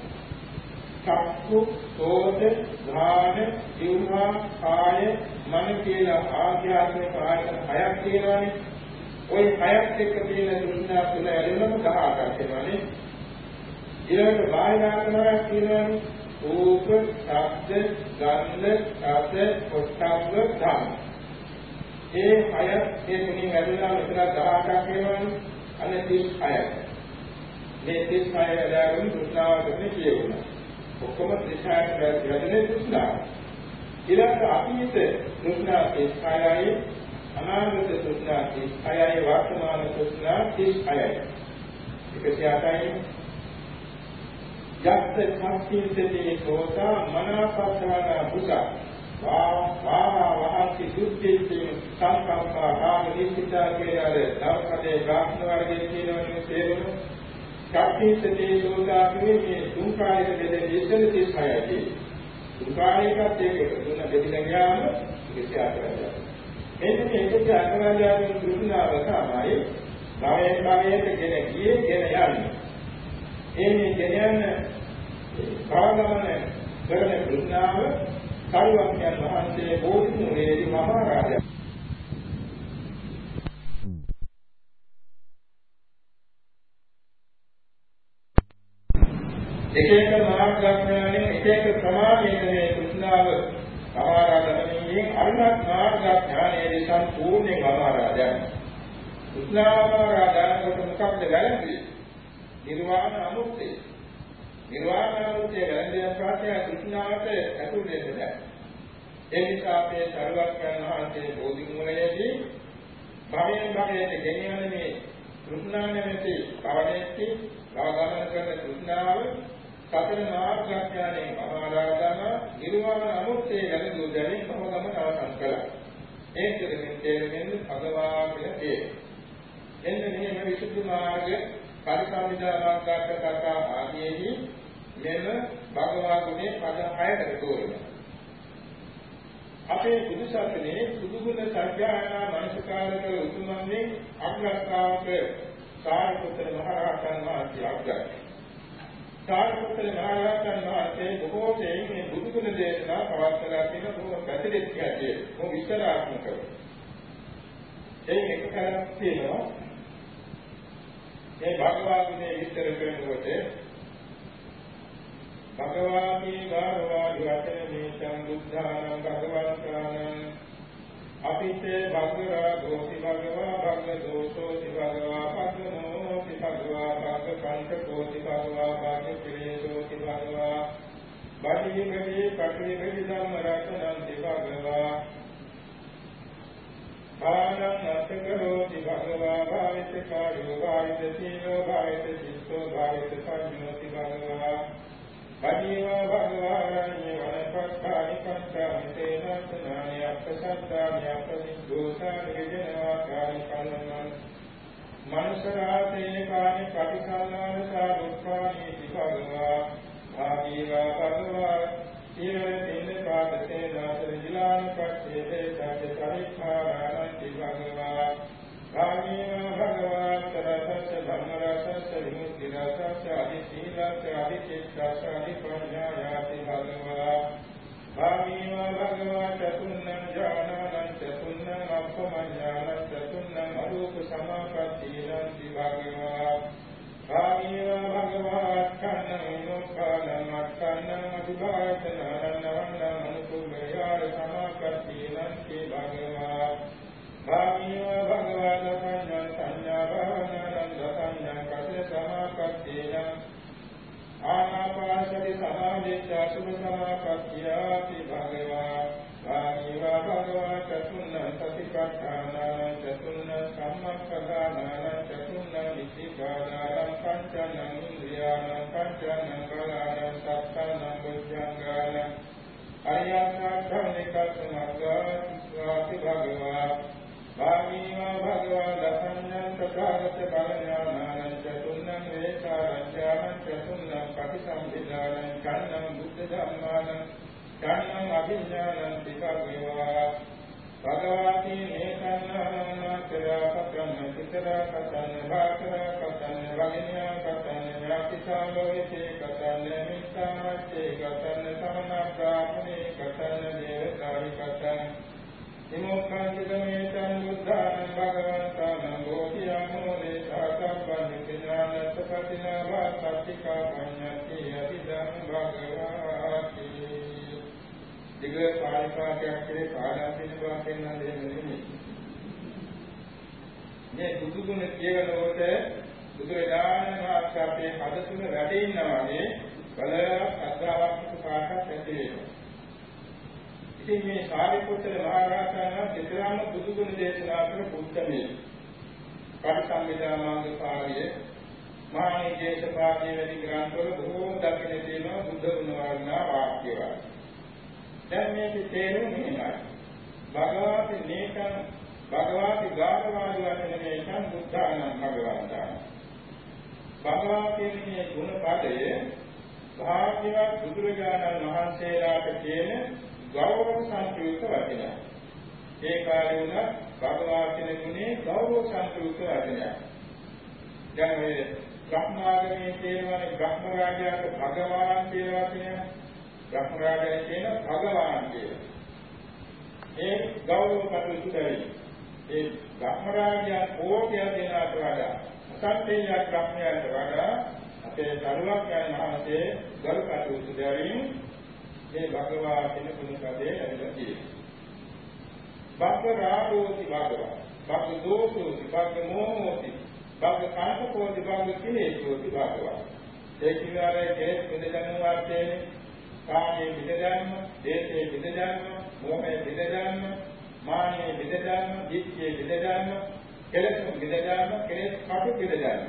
චක්කු, සෝත, ධාන, ජීවහා, කාය, මන කියලා ආධ්‍යාත්මික ආයතන හයක් තියෙනවානේ. ওই හයත් එක්ක තියෙන දුන්නා තුන ඇලෙනම 18ක් වෙනවානේ. ඊළඟට බාහිර ආකාරයක් තියෙනවානේ. රූප, ශබ්ද, ගන්ධ, රස, පොට්ටබ්බ, ධම්ම. ඒ හය ඒ තුنين ඇලෙනවා විතර 18ක් වෙනවානේ. අනේ 36යි. මේ 36 වැඩගෙන තෘෂ්ණාවට කියුණා. ඔක්කොම 36ට වැඩිනේ තෘෂ්ණාව. ඊළඟ අතීත තෘෂ්ණා 36යි අනාගත තෘෂ්ණා 36යි වර්තමාන තෘෂ්ණා 36යි. 108යි යක්ත සංකීර්තේ සෝතා මනාපස්සාන බුක වා වා වහති දුක්ඛේ සංකම්පා රාග නිසිතා කියලා දවකදී බ්‍රාහ්මණ වර්ගයේ කියනවනේ තේරුම සංකීර්තේ සෝතා කියන්නේ මේ තුන් කායක බෙදෙන ඉස්සෙල් 36යි තුන්කායකත් ඒකට තුන බෙදලා ගියාම 108 වෙනවා එන්න මේකේ අකරාජාගේ කෘෂ්ණාව තමයි භවයෙන් භවයට ගෙන ගියේ ගෙන යන්නේ. එන්නේ ගෙන යන භාගමන කරන කෘෂ්ණාව සාරිවත්යන් වහන්සේ බෝධි මූලයේදී මහා රාජා එක එක මාර්ගඥානෙ එක එක ප්‍රමාණයක මේ කෘෂ්ණාව අමාරාධනයේ අරිහත් මාර්ගඥානයේ සම්පූර්ණයෙන් අමාරාධන කෘෂ්ණාවමාරාධන කොට මොකක්ද ගැලපෙන්නේ නිර්වාණ අනුත්තේ. නිර්වාණානුත්තේ වැළඳින ප්‍රාර්ථනා කෘෂ්ණාවට ඇතුල් වෙන්න බෑ. ඒ නිසා අපේ සරුවක්යන් වහන්සේ බෝධි මූලයේදී භවයෙන් භවයට ගෙනියන මේ කෘෂ්ණා නැමැති පවණෙtti ගමන කරන තෘෂ්ණාව සතර මාර්ගඥානයේ පමාදාගම නිර්වාණ අනුත්තේ ගැන දුදැනි මොහොතම අවසන් කළා. ඒ කෙරෙමින් තේරෙන්නේ භගවා කියලා කියනවා. එන්න මෙහෙම විසුද්ධි මාර්ග පරිසම්විදානාකාරක කතා ආදීෙහි මෙන්න භගවා ගුණේ පද 6කට තෝරනවා. අපේ බුදු සසුනේ සුදුගුණ සත්‍යයනා මනසකාරක උතුමන්ගේ අග්‍රස්ථාවක සාරිපුත්‍ර මහ රහතන් වහන්සේ අග්‍රයි. සාරිපුත්‍ර මහ රහතන් වහන්සේ බොහෝ දෙයින් මේ බුදුගුණ දේශනා පවත්වලා තියෙන බොහෝ පැතිරෙච්ච හැටි මො විස්තරාත්මකව. එයින් එක කරක් තියෙනවා මේ භගවාගුණේ විස්තර කරනකොට භගවාමී ගාරවාදි වචන මේතං බුද්ධානං භගවන්තානං අපිතේ භගරාගෝති භගවා භග්ග දෝෂෝති භගවා පද්මෝති භගවා භග්ග කංකෝති භගවා භග්ග පිරේසෝති භගවා බඩී බඩී පටි බඩි ධම්ම රතනන්ති භගවා ආනං අත්කරෝති භගවා භාවිත කායෝ භාවිත සීලෝ භාවිත චිත්තෝ භාවිත සංයෝති භගවා කදීවා භගවාරණ්‍ය වනපක්ඛානි පච්චාමිතේ නස්සනානි අපසත්තානි අපනිද්දෝසානි විජනවා කානි කලනං මනුසරාතේ කානි පටිසල්ලාන සාදුක්ඛානි භගවා ආදීවා භගවා ඊරෙන්න පාදසේ නාසර ජිලාන පච්චේ සාද පරිඛාරාන්ති භගවා. ආදීවා භගවා තරසස්ස ධම්මරසස්ස විමුක්ති රසස්ස අධි සීලස්ස අධි චිත්තස්ස අධි ප්‍රඥායාති භගවා භාමීවා භගවා චතුන්නං ඥානං චතුන්නං අප්පමඤ්ඤානං චතුන්නං අරූප සමාපත්තීනං භගවා භාමීවා භගවා අක්ඛන්නං විමුක්ඛානං අක්ඛන්නං අභිභාසනං නවන්නං අනුකුමයාර සමාපත්තීනං භගවා භාමීවා භගවා දසඤ්ඤං සංඥා භවනං දසඤ්ඤං කසේ සමාපත්තීනං ආනාපානසති සමාධිච්ඡ අසුභ සමාපත්තියාති භගවා ආනිවා භගවා චතුන්න සතිපට්ඨාන චතුන්න සම්මප්පදාන චතුන්න විචිකාදාන පංචන ඉන්ද්‍රියාන පංචන බලාන සත්තන බුද්ධංගාන අරියාසාධනිකත්මග්ගාති භගවා භාමීවා භගවා දසඤ්ඤං තථාගත බලඥානං චතුන්නං වේකාරං චතුන්නං පටිසම්භිදානං කන්නං බුද්ධ ධම්මානං කන්නං අභිඥානං තිකග්ගවා භගවාති නේකන්නං පත්‍රං චිතර කතං භාකර කතං වගිනියා කතං යාතිසාලෝහිතේ කතං මිත්තාමච්චේ කතං සමනප්‍රාපනේ කතං දේවකාරි කතං විමුක්ඛාන්තිකමේතං බුද්ධානං භගවන්තානං බෝධියාමෝ දේශාකම්පං ඥානත්පතිනා වාසත්තිකා පඤ්ඤති අතිදං දිග පාරිපාකයක් කෙරේ පාඩම් පිළිබඳව පෙන්වන දෙයක් නෙමෙයි. මේ බුදු ගුණ කියනකොට බුදුරජාණන් වහන්සේ අපේ හද තුන වැඩ ඉන්නවා වගේ බලයක් අත්‍යාවශ්‍යක පාඩක් ඇති වෙනවා. ඉතින් මේ සාරිපුත්‍ර මහ රහතන් වහන්සේ බුදුගුණ දේශනා කරන පුත්තමේ පරිසම්මිදාමාංග කාර්යය මහානී දේශපාලනයේ වැඩි ග්‍රන්ථවල බොහෝම දක්වන තියෙනවා බුද්ධ ගුණ වර්ණනා වාක්‍යවල. දැන් මේකේ තේරුම මෙහෙමයි. භගවාති නේකං භගවාති ගාමවාදී වචන නේකං බුද්ධානං භගවන්තාන. භගවාති මේ ගුණ පදයේ භාග්‍යවත් බුදුරජාණන් වහන්සේලාට කියන ගෞරව සංකේත වචනයක්. ඒ කාලේ වුණා භගවා කියන ගුණේ ගෞරව සංකේත වචනයක්. දැන් මේ බ්‍රහ්මාගමේ කියනවානේ බ්‍රහ්ම රාජයාට භගවාන් කියලා වචනය. බ්‍රහ්ම රාජයා කියන භගවාන් කියලා. ඒ ගෞරව කටයුතු කරයි. ඒ බ්‍රහ්ම රාජයා කෝපය දෙනාට වඩා අසත්‍යය බ්‍රහ්මයාට වඩා අපේ දරුවක් යන මහතේ ගරු කටයුතු දෙමින් මේ භගවා කියන කුණපදේ ඇවිල්ලා තියෙනවා. භග්ග රාගෝති භගවා. භග්ග දෝෂෝති භග්ග මෝහෝති. භග්ග කාමකෝති භග්ග කිලේශෝති භගවා. ඒ කිනාරේ කෙලෙස් පිළිදන්න වාර්තේනේ. කාමයේ පිළිදන්න, දේශයේ පිළිදන්න, මෝහයේ පිළිදන්න, මානයේ පිළිදන්න, දික්කයේ පිළිදන්න, කෙලෙස් පිළිදන්න, කෙලෙස් කටු පිළිදන්න.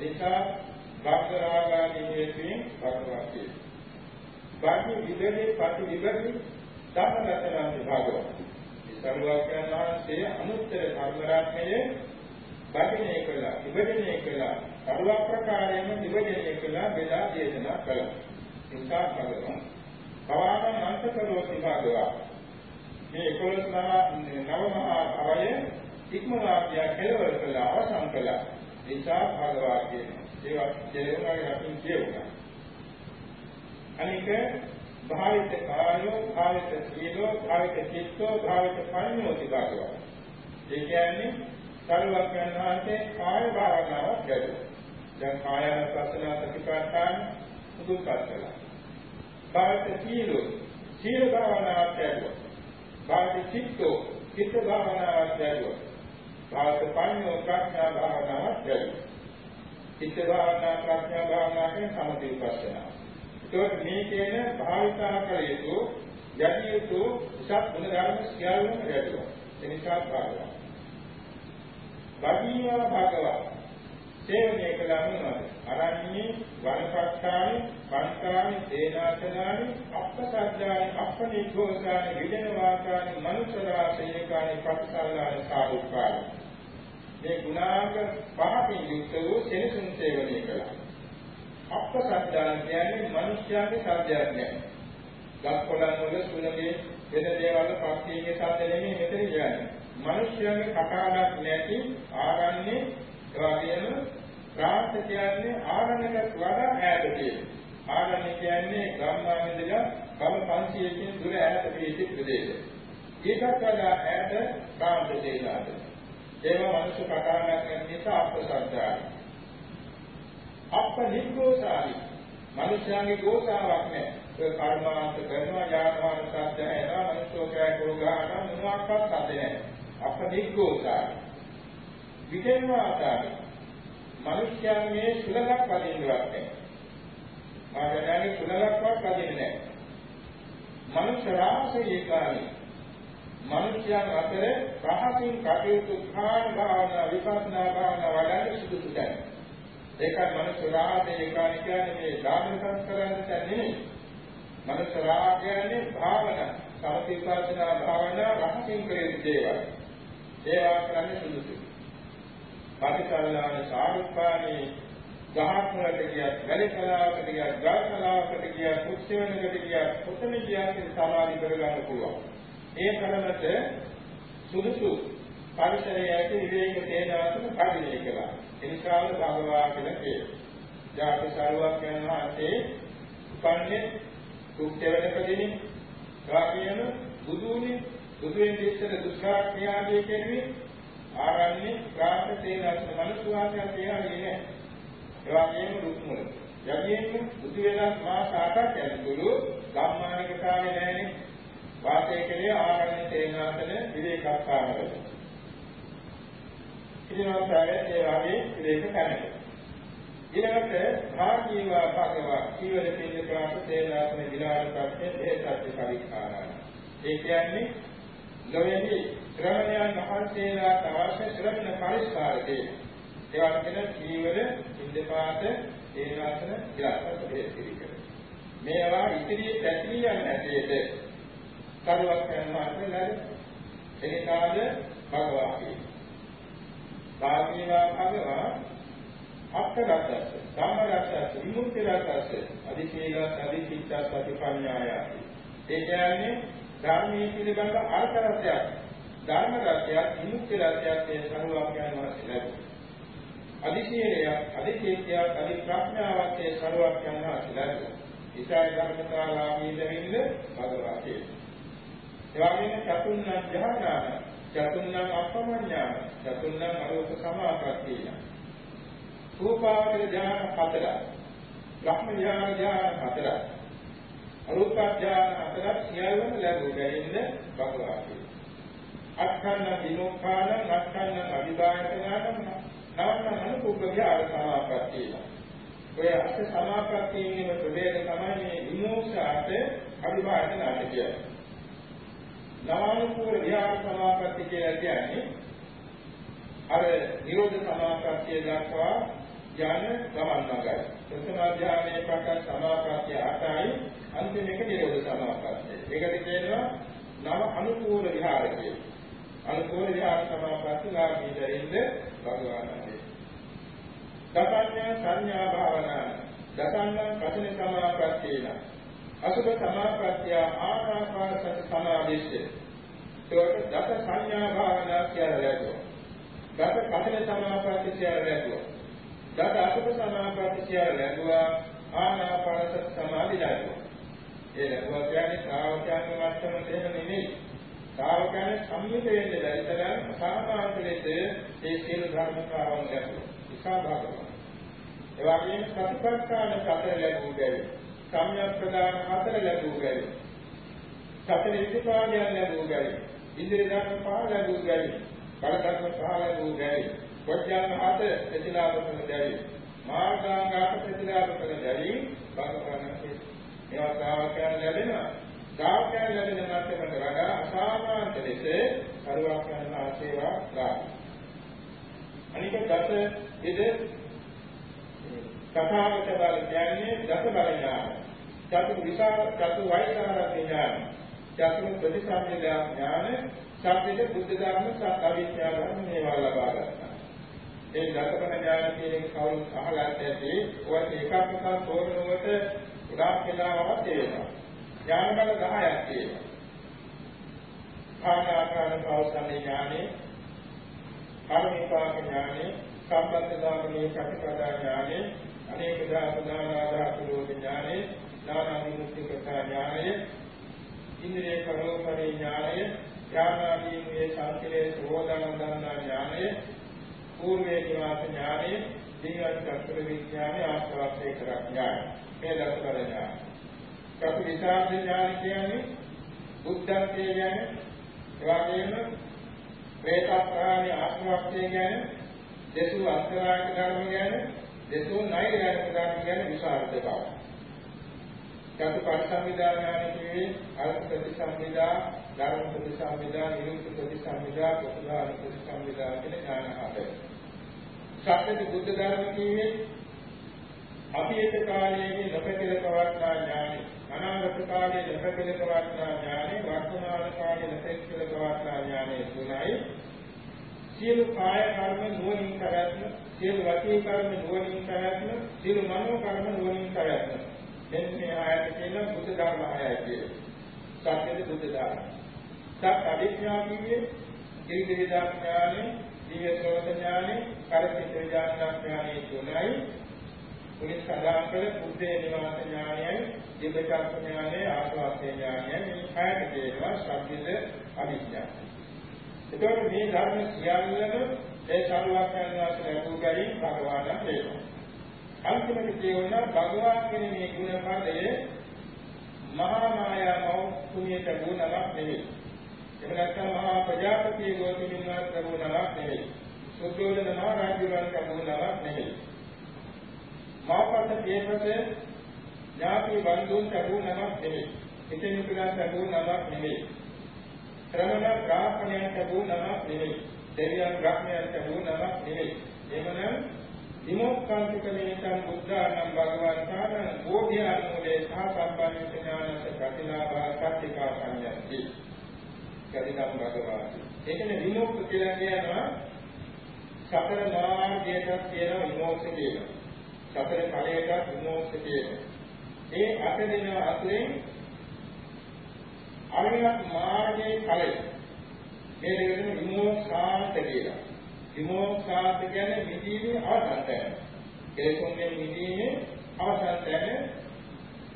ඒසා භක්තරාගාදී හේතුයෙන් භගවත් වේ. බාහ්‍ය විදේ පටි විගති ධම්මදත්තනම් භගවත්. ඒ සරුවක්යන් වහන්සේ අනුත්තර ධර්ම රත්නයේ බඩිනේ කළා, විභජනය කළා, සරුවක් ප්‍රකාරයෙන්ම විභජනය කළා බෙදා දේශනා කළා. නිසා භගවත්. පවාන අන්තකරෝති භගවත්. මේ 11 නව මහා අවය ඉක්මවා ගිය කෙලවර කළා අවසන් කළා. නිසා භගවත් කියනවා. ඒවා දෙලෙනාගේ අතින් කියුණා. අනික භාවිත කායෝ භාවිත සීලෝ භාවිත චිත්තෝ භාවිත පඤ්ඤෝති භගවා. ඒ කියන්නේ සරුවක් යනවාට කාය භාවනාවක් ගැදුවා. දැන් කායानुපස්සන සතිපට්ඨාන සුදුපත් කළා. භාවිත සීලෝ සීල භාවනාවක් ගැදුවා. භාවිත චිත්තෝ චිත්ත භාවනාවක් ගැදුවා. භාවිත පඤ්ඤෝ ප්‍රඥා භාවනාවක් ගැදුවා. චිත්ත භාවනා ප්‍රඥා භාවනාවෙන් සමථ විපස්සනා. ඒත් මේ කියන භාවිතා කළ යුතු යටි යුතු උසස් ගුණ ධර්ම සියල්ලම රැඳුවා. එනිසා භාගවා. බදීවා භාගවා. සේවනය කළාම අරණ්‍යේ වනපත්තානි පංකානි දේනාසනානි අප්පසද්ධානි අප්පනිඝෝසානි විජන වාකානි මනුසරා සේනකානි පස්සල්ලානි සාරුක්කානි මේ ගුණාංග පහකින් යුක්ත වූ සෙනසුන් සේවනය කළා. අප්‍රසද්ධාන කියන්නේ මිනිස්යාගේ සත්‍යයක් නෑ. ගස් කොළන් වල සුළඟේ වෙන දේවල් පක්ෂීගේ සත්‍ය නෙමෙයි මෙතන කියන්නේ. මිනිස්යාගේ කතාවක් නැති ආරන්නේ එවාගෙම ප්‍රාර්ථ කියන්නේ ආරණ්‍යකට වඩා ඈත තියෙන. ආරණ්‍ය කියන්නේ ගම්මානෙදලා කම 500කින් දුර ඈත පිහිටි ප්‍රදේශය. ඒකත් වඩා ඈත කාන්ත දේශාද. ඒවා මිනිස්සු කතාවක් නැති නිසා අප්‍රසද්ධාන. අපනිග්ගෝසාරි මනුෂ්‍යයන්ගේ ගෝසාවක් නැහැ. ඒ කර්මාන්ත කරනවා යානවාන සත්‍ය එනවා මනුෂ්‍යෝ කෑ කුරුගාන මොනවාක්වත් සත්‍ය නැහැ. අපනිග්ගෝසාරි විදෙන්වාසාරි මනුෂ්‍යයන්ගේ සුලලක් වදින්නවත් නැහැ. මාගදාගේ සුලලක්වත් වදින්නේ නැහැ. මනුෂ්‍ය රාශියේ කාලේ මනුෂ්‍යයන් අතර රහසින් කටයුතු කාණ භාවනා විපස්සනා භාවනා වඩන්න සුදුසු නැහැ. ඒකයි මනුෂ්‍ය රාගය ඒකානි කියන්නේ මේ ධාර්ම සංස්කරණයට නෙමෙයි. මනුෂ්‍ය රාගය කියන්නේ භාවනා, සමථිපාසනා භාවනා රහසින් කෙරෙන දේවල්. ඒවා කරන්නේ සුදුසුයි. පටිසල්ලාන සාරුප්පානේ ගහක් වලට ගියත්, වැලි කලාවකට ගියත්, ගල් කලාවකට ගියත්, කුස්සියනකට ගියත්, කොතන ගියත් සමාධි කරගන්න පුළුවන්. ඒ තරමට සුදුසු පරිසරයේ ඇති විවේක තේනාසන කඩිනේ කළා. එනිසාම භගවා කියලා කියනවා. ජාති සාරුවක් යනවා ඇතේ උපන්නේ දුක්ඛවලකදීනේ වාක්‍යයන බුදුනේ බුදුන් දෙච්චර දුෂ්කර ක්‍රියාවේ කෙරුවේ ආරණ්‍ය ප්‍රාප්ත තේනාසන මනුෂ්‍යවාදයන් තියන්නේ නැහැ. ඒ වගේම දුක් මුල. යදියෙන් බුදු වෙනස් මාස 8ක් යනතුරු ගම්මානික කාලේ නැහැනේ. වාසය කළේ ආරණ්‍ය තේනාසන විවේකස්ථානවල. ඉතිනවසාරය ඒ වගේ විවේක කරනවා. ඊළඟට භාගීවා භගවා සීවල පින්න ක්ලාස තේනාසන විලාස පස්සේ ඒ සත්‍ය පරික්ඛාරණ. ඒ කියන්නේ ලෝයෙහි ශ්‍රමණයන් වහන්සේලාට අවශ්‍ය ශ්‍රමණ පරිස්කාර දෙන්න. ඒවට කියන සීවල ඉන්දපාත තේනාසන විලාස පිළිකර. මේවා ඉතිරි පැතිරී යන හැටියට කරුවක් යනවා කියලා එනිකාද භගවා කියනවා. භාගීවා භගවා අත්තරසස් සම්මරසස් විමුක්ති රසස් අධිශීලස් අධිචිත්තස් ප්‍රතිපඤ්ඤාය ඒ කියන්නේ ධර්මයේ පිළිබඳ අර්ථ රසයක් ධර්ම රසයක් විමුක්ති රසයක් මේ සරුවක්යන් වහන්සේ ලැබුවා අධිශීලයක් අධිචිත්තයක් අධිප්‍රඥාවක් මේ සරුවක්යන් වහන්සේ ලැබුවා ඉසයි ධර්මතාලාභී දෙවිඳ භගවාතේ. එවැගේම චතුර්ණ ධ්‍යාන චතුන්නම් අපමඤ්ඤාන චතුන්නම් අරූප සමාපත්තිය. රූපාවචර ඥාන හතරක් බ්‍රහ්ම ඥාන ඥාන හතරක්. අරූප ඥාන හතරක් සියල්ලම ලැබුණා ඉන්න භගවාති අක්ඛන්න විනෝඛාන අක්ඛන්න අවිදායතනාන නාමන අනුකූප ඥාන සමාපත්තිය. ඔය අට සමාපත්තියේ ප්‍රවේද තමයි මේ විමෝක්ෂාට අවිභාජනාට කියන්නේ. නානුකූල විහාර සමාපatti කියලා කියන්නේ අර නිරෝධ සමාපත්තිය දක්වා යන ගමන් මඟයි. ප්‍රථම ධ්‍යානයේ පටන් සමාපත්තිය 8යි අන්තිම එක නිරෝධ සමාපත්තිය. ඒකට කියනවා නව අනුකූල විහාරකය. අනුකූල විහාර සමාපත්තිය ලාභීදරින්ද භගවානන්දේ. දසඤ්ඤා සංඥා භාවනා දසඤ්ඤා කතන සමාපත්තියන අසුභ සමාපත්තිය ආකාපාර සති සමාදේශය. ඒකට දස සංඥා භාවනා කියලා ලැබුවා. දස කතන සමාපත්තිය කියලා ලැබුවා. දස අසුභ සමාපatti කියලා ලැබුවා ආනාපානසති සමාධි ලැබුවා. ඒ ලැබුවා කියන්නේ ශ්‍රාවකයන් මට්ටමට එහෙම නෙමෙයි. ශ්‍රාවකයන් සම්මිත වෙන්න බැරි තරම් සාමාන්‍යලෙස ඒ සියලු ධර්මතාවන් ලැබුවා. ඉසා භාගවත්. ඒ වගේම සතිපට්ඨාන කතර ලැබුව බැරි. සම්‍යක් ප්‍රදාන හතර ලැබුව බැරි. සතර ඉතිපාදයන් ලැබුව බැරි. ඉන්ද්‍රිය ධර්ම පහ ලැබුව බැරි. බල ධර්ම පහ ලැබුව බැරි. වඥාන හත ප්‍රතිලාභකන දැරි මාර්ගාංගාත ප්‍රතිලාභකන දැරි භගවන්ගේ මේවා ශ්‍රාවකයන් ලැබෙනවා ශ්‍රාවකයන් ලැබෙන මට්ටමට වඩා අසාමාන්‍ය ලෙස කරුවාකයන් ආශේවා ගන්න අනික දස ඉද කථාවත බල කියන්නේ දස බල ඥාන චතු විසාර චතු වෛකාර ඥාන චතු ප්‍රතිසම්පදා ඥාන සම්පිත බුද්ධ ධර්ම සත් අවිද්‍යාව ධර්ම මේවා ලබා ගන්නවා. ඒ දසකන ඥාන කියන එක කවුරුත් අහලා ඇති. ඔය එකක් එකක් තෝරනකොට ගොඩාක් වෙලාවක් තියෙනවා. ඥාන බල 10ක් තියෙනවා. ආකාරන කෞසල ඥානෙ, කර්මිකාක ඥානෙ, සම්බන්ධතාවනේ ප්‍රතිපදා ඥානෙ, අනේක දාසනාදාතුලෝ ඥානෙ, නානා විමුක්තිකතා ඥානෙ, ඉන්ද්‍රිය කර්මපරේ ඥානෙ, ඥානාදී මේ සංකලේ සෝදාන දන්නා ඥානෙ పూర్වේ නිවාස ඥානෙ, දීවන චක්‍ර විඥානෙ ආස්වාදයේ කර ඥාන. මේ දසබල ඥාන. චක්‍ර විසාර ඥාන කියන්නේ බුද්ධත්වයේ කියන්නේ එවාගෙම වේතප්‍රාණි ආත්මවත්වයේ කියන්නේ දෙසු අස්තරායක ධර්ම කියන්නේ දෙසු නෛර්යානික ධර්ම කියන්නේ විසරද බව. චතු පරිසම්විදා ඥාන කියේ අර්ථ ප්‍රතිසම්විදා, ධර්ම ප්‍රතිසම්විදා, නිරුක්ත ප්‍රතිසම්විදා, ප්‍රතිදාන ප්‍රතිසම්විදා කියන ඥාන හතරයි. සත්‍ය බුද්ධ ධර්ම කියන්නේ අතීත කාලයේදී නොපෙතල පවත්නා ඥානෙ අනාගත කාලයේ නොපෙතල පවත්නා ඥානෙ වර්තමාන කාලයේ නොපෙතල පවත්නා ඥානෙ තුනයි. සියලු කාය කර්ම නුවණින් කරත්න සියලු වාචික කර්ම නුවණින් කරත්න සියලු මනෝ කර්ම නුවණින් කරත්න මෙන්න මේ ආයත කියන බුද්ධ ධර්ම ආයතය. සත්‍යද බුද්ධ ධර්ම. සත් අවිද්‍යාව කියන්නේ ත්‍රිවිධ ඥානෙ දිව්‍ය ශ්‍රවත ඥානෙ, කරපිත ඥානඥානෙ තුනයි. පුලිස් සඳහන් කළ බුද්ධේ නිවාස ඥානයයි, දිව්‍ය චක්ක ඥානය, ආස්වාස්ය ඥානයයි මේ කායත කියනවා ශබ්දද අවිද්‍යාව. එතකොට මේ ධර්ම සියල්ලම ඒ සරුවක් යනවා ලැබු ගැනීම භගවාන වේවා. අන්තිමට කියවන භගවාන් කියන මේ ගුණ පදයේ මහා මායාව කුමියට ගුණයක් නෙවෙයි. එහෙම නැත්නම් මහා ප්‍රජාපති ගෝතමින්වත් ප්‍රබෝධනක් නෙවෙයි. සුද්ධෝදන මහ රාජ්‍යවන් ප්‍රබෝධනක් නෙවෙයි. මාපත පියපත ඥාති බන්දුන් ප්‍රබෝධනක් නෙවෙයි. ඉතින් නිකුලා ප්‍රබෝධනක් නෙවෙයි. ශ්‍රමණ බ්‍රාහ්මණයන් ප්‍රබෝධනක් නෙවෙයි. දෙවියන් බ්‍රහ්මයන් ප්‍රබෝධනක් නෙවෙයි. එහෙමනම් විමුක්ඛාන්තික මේකං බුද්ධානම් භගවන්තාන බෝධිආනුමෝදේ සහ සම්පන්න ඥානස ප්‍රතිලාභා සත්‍තිකා සංයති ගතිකම් භගවාති. ඒකනේ විමුක්ත කියලා කියනවා සතර මාර්ගයට කියන විමුක්ත කියනවා. සතර ඵලයට විමුක්ත කියනවා. ඒ අට දින අතරින් අරියත් මාර්ගයේ ඵලය. මේ දෙකම විමුක්තාන්ත කියලා. විමුක්තාන්ත කියන්නේ මිදීමේ අවසන්තය. ඒකෝනේ මිදීමේ අවසන්තය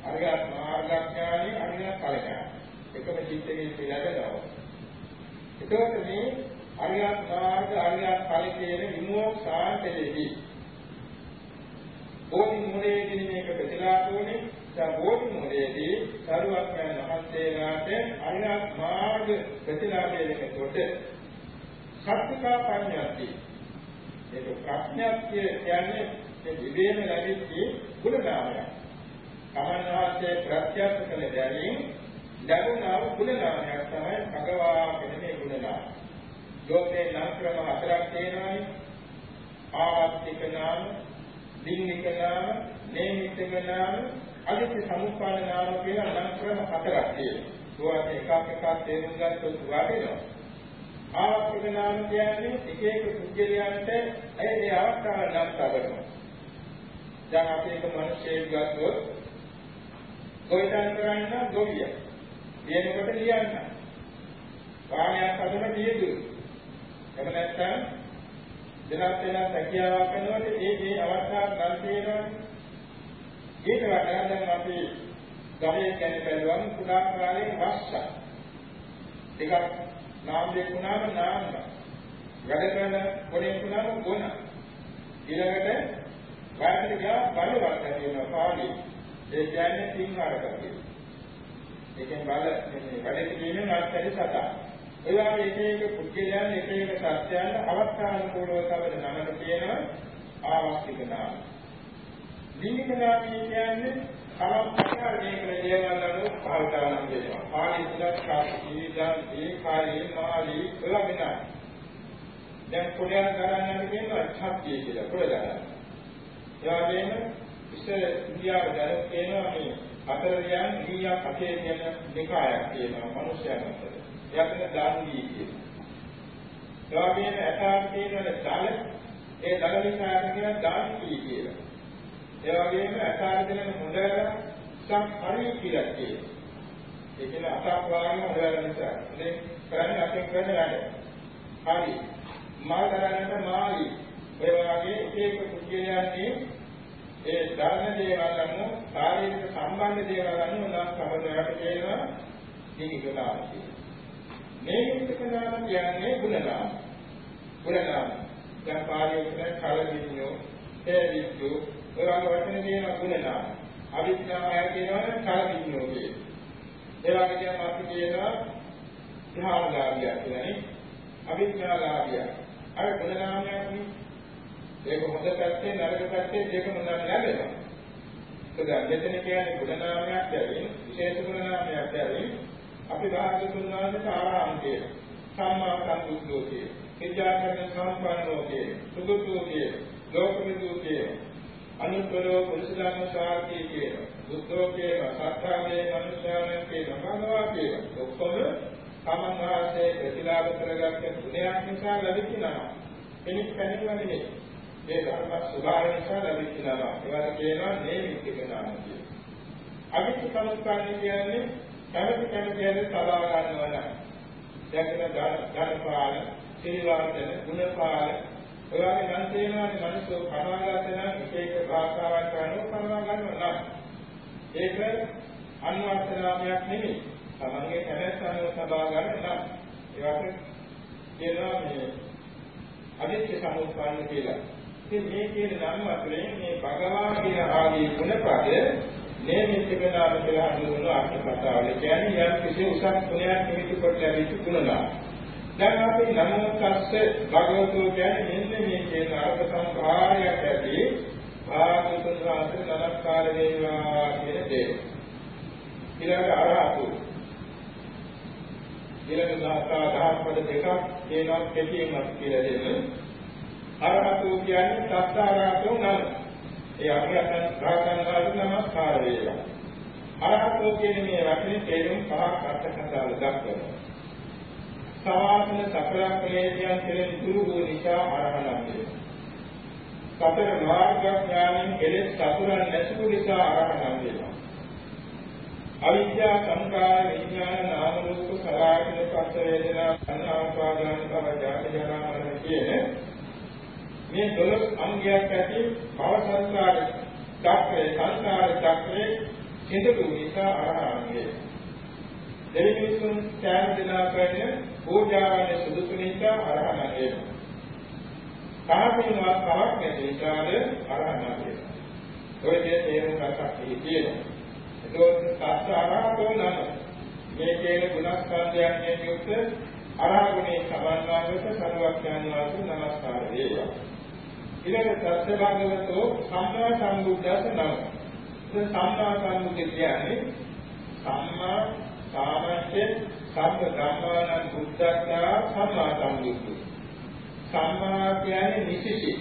අරියත් මාර්ගඥානි අරියත් ඵලඥානි. එකම චිත්තයේ පිළිගන්නවා. එතකොට මේ අරියත් මාර්ග අරියත් ඵල කියන විමුක්තාන්තයේදී බෝධි මුලේදී මේක ප්‍රතිලාපෝනේ දැන් බෝධි මුලේදී සරුවක්යන් වහන්සේලාට අරියත් මාර්ග ප්‍රතිලාපයේ කොට සත්‍තිකා පඤ්ඤාති ඒක ප්‍රඥාත්ය කියන්නේ මේ විවේම ලැබෙච්ච ගුණාමයක්. තමන් වහන්සේ ප්‍රත්‍යක්ෂ කළ දැරීම ලැබුණා වූ ගුණනාමයක් තමයි භගවා කියන මේ ගුණනාම. ලෝකේ නම් ක්‍රම හතරක් තියෙනවානේ. ආවස්තික නාම, දින්නික නාම, නේමිත්තක නාම, අදිත්‍ය සමුප්පාද නාම කියලා නම් ක්‍රම හතරක් තියෙනවා. ඒවා එකක් එකක් තේරුම් ගන්නකොට වටිනවා. ආවර්තික නාම කියන්නේ එක එක පුද්ගලයන්ට ඒ ඒ අවස්ථාව නම් තබනවා. දැන් අපි එක මිනිහෙක් ගත්තොත් කොයිතන් කරන්න ගොවිය. කියනකොට ලියන්න. පාණයක් හදන දීදුරු. එහෙම නැත්නම් වෙනත් වෙනත් හැකියාවක් කරනකොට ඒ ඒ අවස්ථාවක් ගන්න තියෙනවා. ඒක වඩා දැන් අපි ගමේ කියන්නේ බැලුවම කුඩා කාලේ වස්සා. එකක් නාම දෙකුණාම නාම. වැඩ කරන පොඩේ කුණාම ගුණ. ඊළඟට වයසට ගියා බලවත් වෙනවා පාළි. ඒ කියන්නේ සිංහාරක කියන. ඒකෙන් බල මේ වැඩ කිරීමෙන් අත්හැරි සතා. ඒ වගේ එක එක පුද්ගලයන් එක එක සත්‍යයන් අවස්ථානුකූලව තවද නමන තියෙනවා ආවස්තික නාම. දීනික නාම කියන්නේ සමස්තකාර මේකල දේවල් වල පාවිච්චි වෙනවා. පාළි තුනක් කාපීදා ඒ කාලේ මාළි එළඹෙනවා. දැන් පොඩයක් ගණන් කියනවා ඡප්පිය කියලා පොඩ ගණන්. ඒ වගේම ඉස්සර ඉන්දියාව දැන කියනවා මේ අතරදියන් ඉන්දියා කටේ කියන දෙකායක් තියෙනවා මිනිස්යන් අතර. එයාට දාන්දී කියනවා. ඒ වගේම ඇතාට තියෙන දල ඒ දල නිසා කියන දාන්දී කියලා. ඒ වගේම ඇතාට දෙන මුදල සම්පරි කියලා කියනවා. ඒ කියන්නේ අසක් වාගේ මුදල නිසා. මේ කරන්නේ අපෙන් කරන වැඩ. හරි. මා කරන්නේ මායි ඒ වගේ එක එක පුද්ගලයන්ගේ ඒ ධර්ම දේවල් අනුව ශාරීරික සම්බන්ධ දේවල් අනුව නම් සමදයට කියනවා නිගලාම මේ නිගලාම කියන්නේ ගුණනාම ගුණනාම දැන් පාළියේ කලදිනියෝ හේවිතු ඒ වගේ වචන කියන ගුණනාම අවිද්‍යාවය කියනවා කලදිනියෝ කියන ඒ වගේ කියන අපි කියනවා ධාරදාරිය කියන්නේ අවිද්‍යාවලාභිය අර ගුණනාමයක් නේ. ඒක හොඳ පැත්තේ නරක පැත්තේ දෙකම නම් ලැබෙනවා. ඒක මෙතන කියන්නේ ගුණ නාමයක් ඇවිත් විශේෂ ගුණ නාමයක් ඇවිත් අපි භාගතුන් වහන්සේට ආරාම කියන සම්මා සම්බුද්ධෝ කියන විද්‍යාකරණ සම්පන්නෝ කියන සුදුසු කියන ලෝකවිදු කියන අනුත්තරෝ පුරුෂධර්ම සාර්ථී කියන බුද්ධෝ කියන සත්‍යාවේ මනුෂ්‍යයන් කියන භගවා කියන ඔක්කොම තමන් වහන්සේ ප්‍රතිලාභ කරගත්ත ගුණයක් නිසා ලැබෙච්ච නම. කෙනෙක් පැනනවා නෙමෙයි. මේ ධර්ම ස්වභාවය නිසා ලැබෙච්ච නම. ඒවට කියනවා නේමිතික නාම කියලා. අවිච්ඡ සමුත්පාදය කියන්නේ කැමති කැමති හැද සබා ගන්නවා නම්. දැකන ධර්මපාල, සීලවර්ධන, ගුණපාල ඔයාගේ නම් තේනවානේ මිනිස්සු කතාගත නම් එක එක භාෂාවක් කරනව කරනවා ගන්නවා නම්. ඒක අන්වර්ථ නාමයක් නෙමෙයි. තමන්ගේ කැමැත්ත අනුව සබා ගන්න නම්. ඒවට කියනවා මේ අවිච්ඡ සමුත්පාදය කියලා. ඉතින් මේ කියන ධර්ම අතරින් මේ භගවා කියන ආදී ගුණපද නේමිතිකනාම කියලා හඳුන්වන අර්ථ කතාවල කියන්නේ යම් කිසි උසස් ගුණයක් නිමිති කොට ලැබිච්ච ගුණනා. දැන් අපි නමෝ තස්ස භගවතු කියන්නේ මෙන්න මේ කියන අර්ථ සම්භාරයක් ඇති භාගතුන් වහන්සේ නමස්කාර වේවා කියන දේ. ඊළඟ අරහතු ඊළඟ දාස්තා දහස් පද දෙකක් කියනවා කෙටියෙන් කියලා දෙන්නේ අරහතෝ කියන්නේ සත්‍යාරහතෝ නම. ඒ අභියතන රහතන් වහන්සේ නමස්කාර වේවා. අරහතෝ කියන්නේ මේ වචනේ තේරුම් පහක් අර්ථ කතාවල දක්වනවා. සවාසන සකල ක්ලේශයන් කෙරෙහි දුරු වූ නිසා අරහණක් වේ. සතර මාර්ග ඥානෙන් කෙලෙස් සතුරන් නැසු නිසා අරහණක් වෙනවා. අවිද්‍යා සංකාර විඥාන නාම රූප සලආයතන පස්ස වේදනා සංආපාදාන භව ජාති ජරා මරණ කියන මේ දොළොස් අංගයක් ඇති භව සංසාර චක්‍රේ සංසාර චක්‍රේ සිදුතු නිසා අරහංගේ දෙවිතුන් සෑම දිනා කරන පූජාවන සුදුසු නිසා අරහංගේ කාමීනවත් කවක් නැති නිසාද අරහංගේ ඔය දේ තේරුම් ගන්නත් තියෙනවා. ඒක සත්‍යාරහතෝ නම මේ කියන ගුණස්කන්ධයන් යුක්ත අරහගුණේ සමන්වාගත සරුවක් යනවා නමස්කාර වේවා. ඊළඟ සත්‍ය භාගවතෝ සම්මා සම්බුද්දස්ස නම. ඒ සම්මා සම්බුද්ධ කියන්නේ සම්මා සාමච්චේ සම්බ ධම්මාන බුද්ධත්තා සම්මා සම්බුද්ධ. සම්මා කියන්නේ නිසිසි.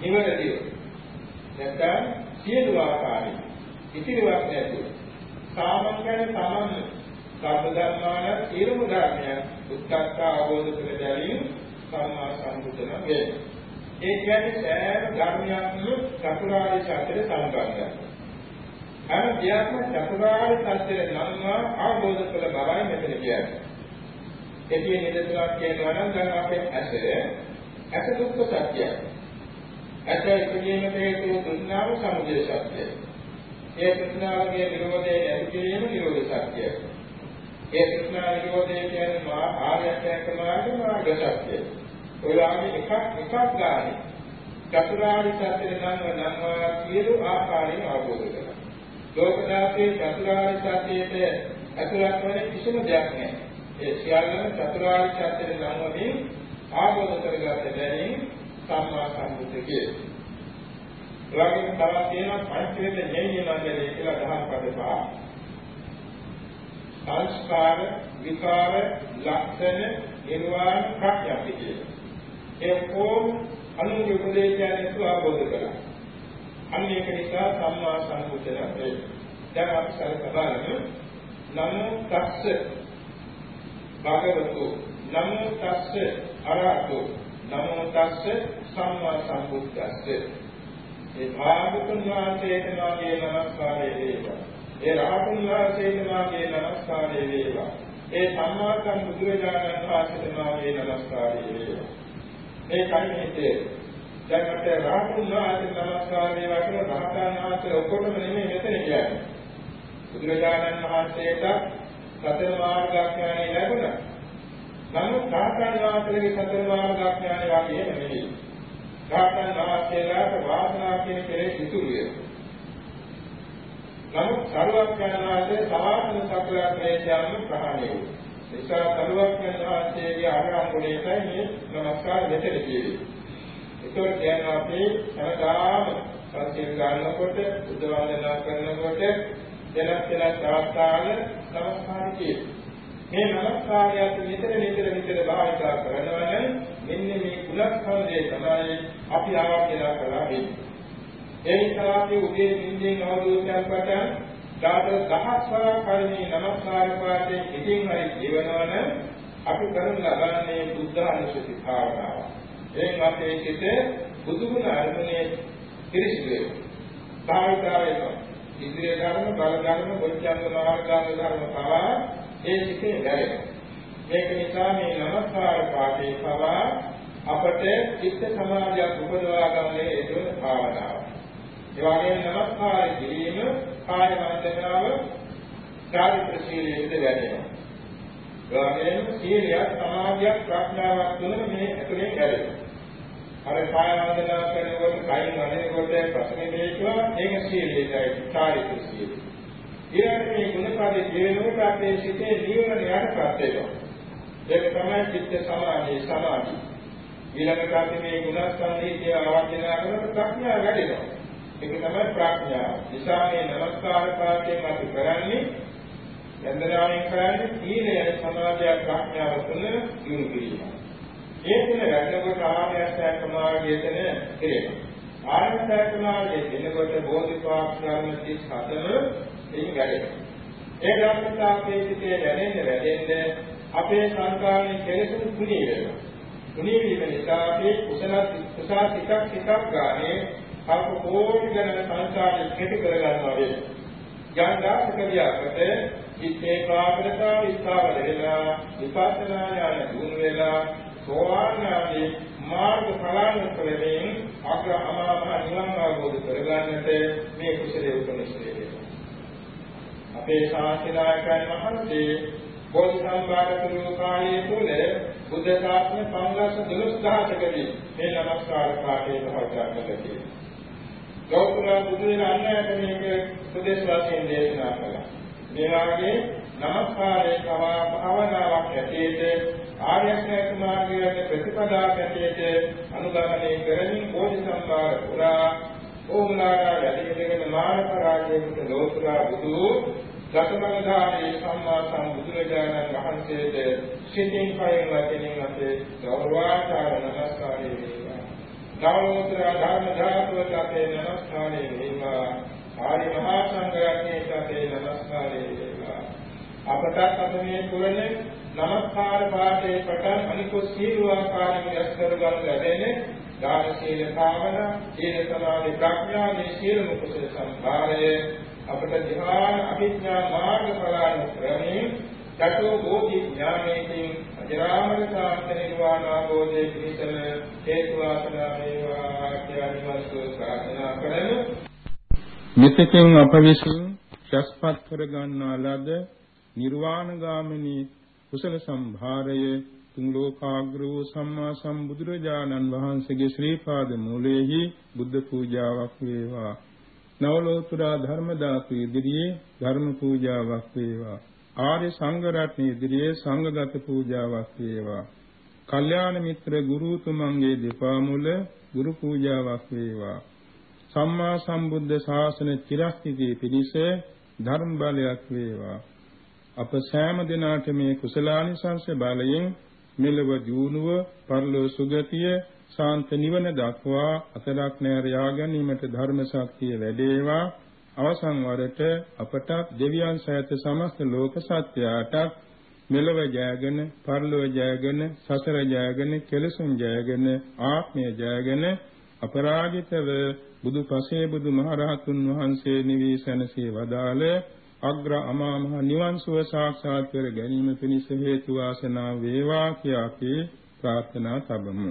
නිවැරදිව. නැත්නම් සියලු ආකාරයෙන් ඉතිරිවක් නැතුව සාමංගන තමන් සබ්බ ධර්මාන සියලුම ධර්මයන් උත්තරක අවබෝධ කර ගැනීම සම්මා සම්බුද්ධන වේ. ඒ කියන්නේ සෑම ධර්මයක්ම චතුරාර්ය සත්‍යයට සම්බන්ධයි. හැම දෙයක්ම චතුරාර්ය සත්‍යයට නම්වා අවබෝධ කළ බවයි මෙතන කියන්නේ. එදී නිදසුනක් කියනවා නම් දැන් අපේ ඇස ඇස දුක්ඛ සත්‍යයි. ඇස ඉපදීමට හේතු දුන්නාම සමුදය සත්‍යයි. ඒ තෘෂ්ණාවගේ නිරෝධය නැති කිරීම නිරෝධ සත්‍යයි. ඒ තෘෂ්ණා නිරෝධය කියන්නේ මා ආර්යයන්ක මාර්ග මාර්ග සත්‍යයි. ඔය වගේ එකක් එකක් ගානේ චතුරාර්ය සත්‍ය නම් නම් සියලු ආකාරයෙන් අවබෝධ කරගන්න. ලෝකදාසේ චතුරාර්ය සත්‍යයේ ඇතුළත් වන කිසිම දෙයක් නැහැ. ඒ සියල්ලම චතුරාර්ය සත්‍යයේ නම් වලින් ආબોධ කරගත බැරි සම්මා සම්බුද්ධ කියේ. එවැගේම තවත් තියෙනවා පංචවේද ඥේය මණ්ඩලය කියලා දහම් පද පහ. සංස්කාර, විකාර, ලක්ෂණ, නිර්වාණ, ප්‍රඥප්ති කියලා. ඒ කොම් අනුන්ගේ උපදේශයන් එක්ක ආબોධ කළා. අන්න ඒක නිසා සම්මා සම්බුද්ධ වේ. දැන් අපි සරලව නමෝ තස්ස භගවතු නමෝ තස්ස අරහතු නමෝ තස්ස සම්මා සම්බුද්දස්ස ඒ භාගතුන් වහන්සේට මාගේ නමස්කාරය වේවා ඒ රහතුන් වහන්සේට මාගේ නමස්කාරය වේවා ඒ සම්මා සම්බුදුරජාණන් වහන්සේට මාගේ නමස්කාරය වේවා මේ කන්නේ දැන් අපට රහතුන් වහන්සේට නමස්කාර වේවා කියලා රහතන් වහන්සේ ඔක්කොටම නෙමෙයි මෙතන කියන්නේ බුදුරජාණන් වහන්සේට සතර මාර්ගඥානය ලැබුණා. නමුත් රාතන් වහන්සේගේ සතර මාර්ගඥානය වගේම නෙවෙයි. රාතන් වහන්සේලාට වාසනා කියන කෙලෙස් ඉතුරුය. නමුත් සරුවඥානවාසේ සමාන සකල ක්ලේශයන් ප්‍රහාණය වුණා. නිසා සරුවඥානවාසේගේ ආරම්භණයටයි මේ නමස්කාර මෙතන කියන්නේ. ඒකෝ කියන අපි හැමදාම පස්සේ ගන්නකොට බුද්ධ වන්දනා කරනකොට වෙනස් වෙනස් අවස්ථාවල නමස්කාර කියනවා. මේ නමස්කාරයත් නිතර නිතර නිතර භාවිතා කරනවා නම් මෙන්න මේ කුලස්කන්ධය තමයි අපි ආවාදනා කළා වෙන්නේ. ඒ නිසා අපි උදේ නිින්දෙන් අවදෝෂයක් පටන් දාත දහස්වර කර්මී නමස්කාර පාඨයෙන් ඉතින් හරි ජීවනවා නම් අපි කරන ලබන්නේ බුද්ධ අනුශති භාවනාව. එයින් අපේ සිත බුදුගුණ අරමුණේ පිරිසිදු වෙනවා. භාවිතා වෙනවා. ඉන්ද්‍රිය ධර්ම, බල ධර්ම, බොජ්ජංග මාර්ගාංග ධර්ම පවා ඒ සිතේ ගැලෙනවා. මේක නිසා මේ නමස්කාර පාඨේ පවා අපට චිත්ත සමාධියක් උපදවා ගන්න හේතුවන භාවනාව. ඒ වගේම නමස්කාර කිරීම කාය වන්දනාව චාරිත්‍ර ශීලයේද වැඩෙනවා. ඒ වගේම සීලයක් සමාධියක් ප්‍රඥාවක් තුන මේ ඇතුලේ ගැලෙනවා. අර කාය වන්දනා කරනකොට කයින් වදිනකොට ප්‍රශ්නේ දෙයකවා ඒක සීලයයි චාරිත්‍ර සීලය. ඊළඟට මේ ගුණපදේ ජීවනෝට අපේ සිතේ නිවන යටපත් වෙනවා. ඒක තමයි චිත්ත සමාධි සමාධි. ඊළඟට අපි මේ ගුණස්කන්ධයේ ආවර්ජනා කරන ප්‍රඥාව වැඩෙනවා. ඒක තමයි ප්‍රඥාව. නිසා මේ නමස්කාර පාඨයෙන් අපි කරන්නේ යන්දනාවෙන් කරන්නේ සීලය සමාධිය ප්‍රඥාව තුන දිනු කිරීම. ඒ තුන රැඳෙනකොට ආර්යසත්‍ය ප්‍රමාණයටන කෙරෙනවා. ආර්යසත්‍ය ප්‍රමාණයේ දෙනකොට බෝධිපාක්ෂාරම 37ම එයින් වැඩෙනවා. ඒ ධර්මතාවයේ සිටේ වැඩෙන්න වැඩෙන්න අපේ සංකාරයේ කෙලෙසුන් කුණී වෙනවා. කුණී වීම නිසා අපි කුසල කුසල ටිකක් ටිකක් ගානේ කල්ප කෝටි ගණන සංසාරේ කෙටි කරගන්නවා වෙනවා. ඥානදාසකලියකට ඉත්තේ කාග්‍රතාව ඉස්තාවල වෙලා විපස්සනා ඥාන දුන් වෙලා සෝවාන් ආදී මාර්ග ඵලානුත් වලින් අග්‍ර අමාමහ නිවන් අවබෝධ කරගන්නට මේ කුසලයේ උපනිශ්‍රේ වෙනවා. අපේ ශාස්ත්‍රායකයන් වහන්සේ බෝධිසම්පාදක කාලයේ තුල බුද්ධ ශාසන 512000කදී මේ නමස්කාර පාඨය භාවිතා කළේ. ගෞතම බුදු වෙන අන්නයට මේක උපදේශ වශයෙන් දේශනා කළා. මේ වාගේ නමස්කාරයේ භාවනාවක් ඇටියෙට ආර්ය අෂ්ටාංග මාර්ගයේ ප්‍රතිපදාවක් ඇටියෙට අනුගමනය කරමින් කෝටි සම්භාර පුරා ඕමනාරා යටිගෙන මානක රාජ්‍යයකට ලෝතුරා බුදු දසමගධාරී සම්මා සම්බුදුරජාණන් වහන්සේට සිතින් කයෙන් වචනින් අපේ ගෞරවාචාර නමස්කාරය වේවා ගෞරවතර ධර්ම ධාතුවට අපේ නමස්කාරය වේවා. ආරි මහා සංඝරත්නයට අපේ නමස්කාරය වේවා. අපට අප මේ පුරණ නමස්කාර පාඨයේ පටන් අනිකුත් සීල ආකාරයෙන් රැස් කරගන්න ලැබෙන්නේ දාන සීල භාවනා, සීල සමාධි ප්‍රඥා මේ සීලම කුසල සම්භාරය අපට ධ්‍යාන අභිඥා මාර්ග ඵලයන් ක්‍රමයෙන් චතෝ බෝධි ඥානයෙන් අජරාමර සාන්ත නිර්වාණ අවබෝධයේ පිහිටන හේතු වාසනා වේවා කියලා නිවස්තු ප්‍රාර්ථනා කරමු. මෙතෙකින් අප විසින් ශස්පත් කර ගන්නා ලද නිර්වාණ ගාමිනී කුසල සම්භාරය තුන් ලෝකාග්‍ර වූ සම්මා සම්බුදුරජාණන් වහන්සේගේ ශ්‍රී පාද මූලයේහි බුද්ධ පූජාවක් වේවා. නවලෝතුරා ධර්ම දාතු ඉදිරියේ ධර්ම පූජාවක් වේවා. ආර්ය සංඝ රත්නයේ ඉදිරියේ සංඝගත පූජාවක් වේවා. කල්යාණ මිත්‍ර ගුරුතුමන්ගේ දෙපා මුල ගුරු පූජාවක් වේවා. සම්මා සම්බුද්ධ ශාසන චිරස්ථිතිය පිණිස ධර්ම බලයක් වේවා. අප සෑම දිනාට මේ කුසලානිසංස බලයෙන් මෙලව ජීවුව පරලෝ සුගතිය ශාන්ත නිවන දක්වා අතරක් නෑර යා ගැනීමට ධර්ම ශක්තිය වැඩේවා අවසන් වරට අපට දෙවියන් සහිත සමස්ත ලෝක සත්‍යයට මෙලව ජයගෙන පරලෝ ජයගෙන සසර ජයගෙන කෙලසුන් ජයගෙන ආත්මය ජයගෙන අපරාජිතව බුදු පසේ බුදු මහරහතුන් වහන්සේ නිවිසනසේ වදාළ අග්‍ර අමා මහ නිවන් සුව සාක්ෂාත් කර ගැනීම පිණිස හේතු වාසනා වේවා කියා අපි ප්‍රාර්ථනා සබමු.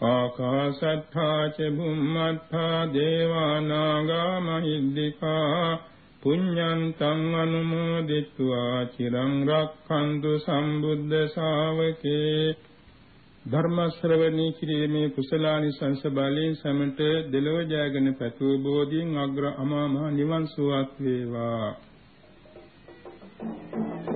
ආකාසත්තා ච බුම්මත්තා දේවානාගා මහිද්దికා පුඤ්ඤන්තං අනුමෝදිත්වා චිරං රක්ඛන්තු සම්බුද්ධ ශාවකේ ධර්ම ශ්‍රවණී කිරීමේ කුසලානි සංස බලයෙන් සමට දෙලව ජයගෙන පැතුව බෝධියෙන් අග්‍ර අමා මහ නිවන් සුවක් වේවා Thank you.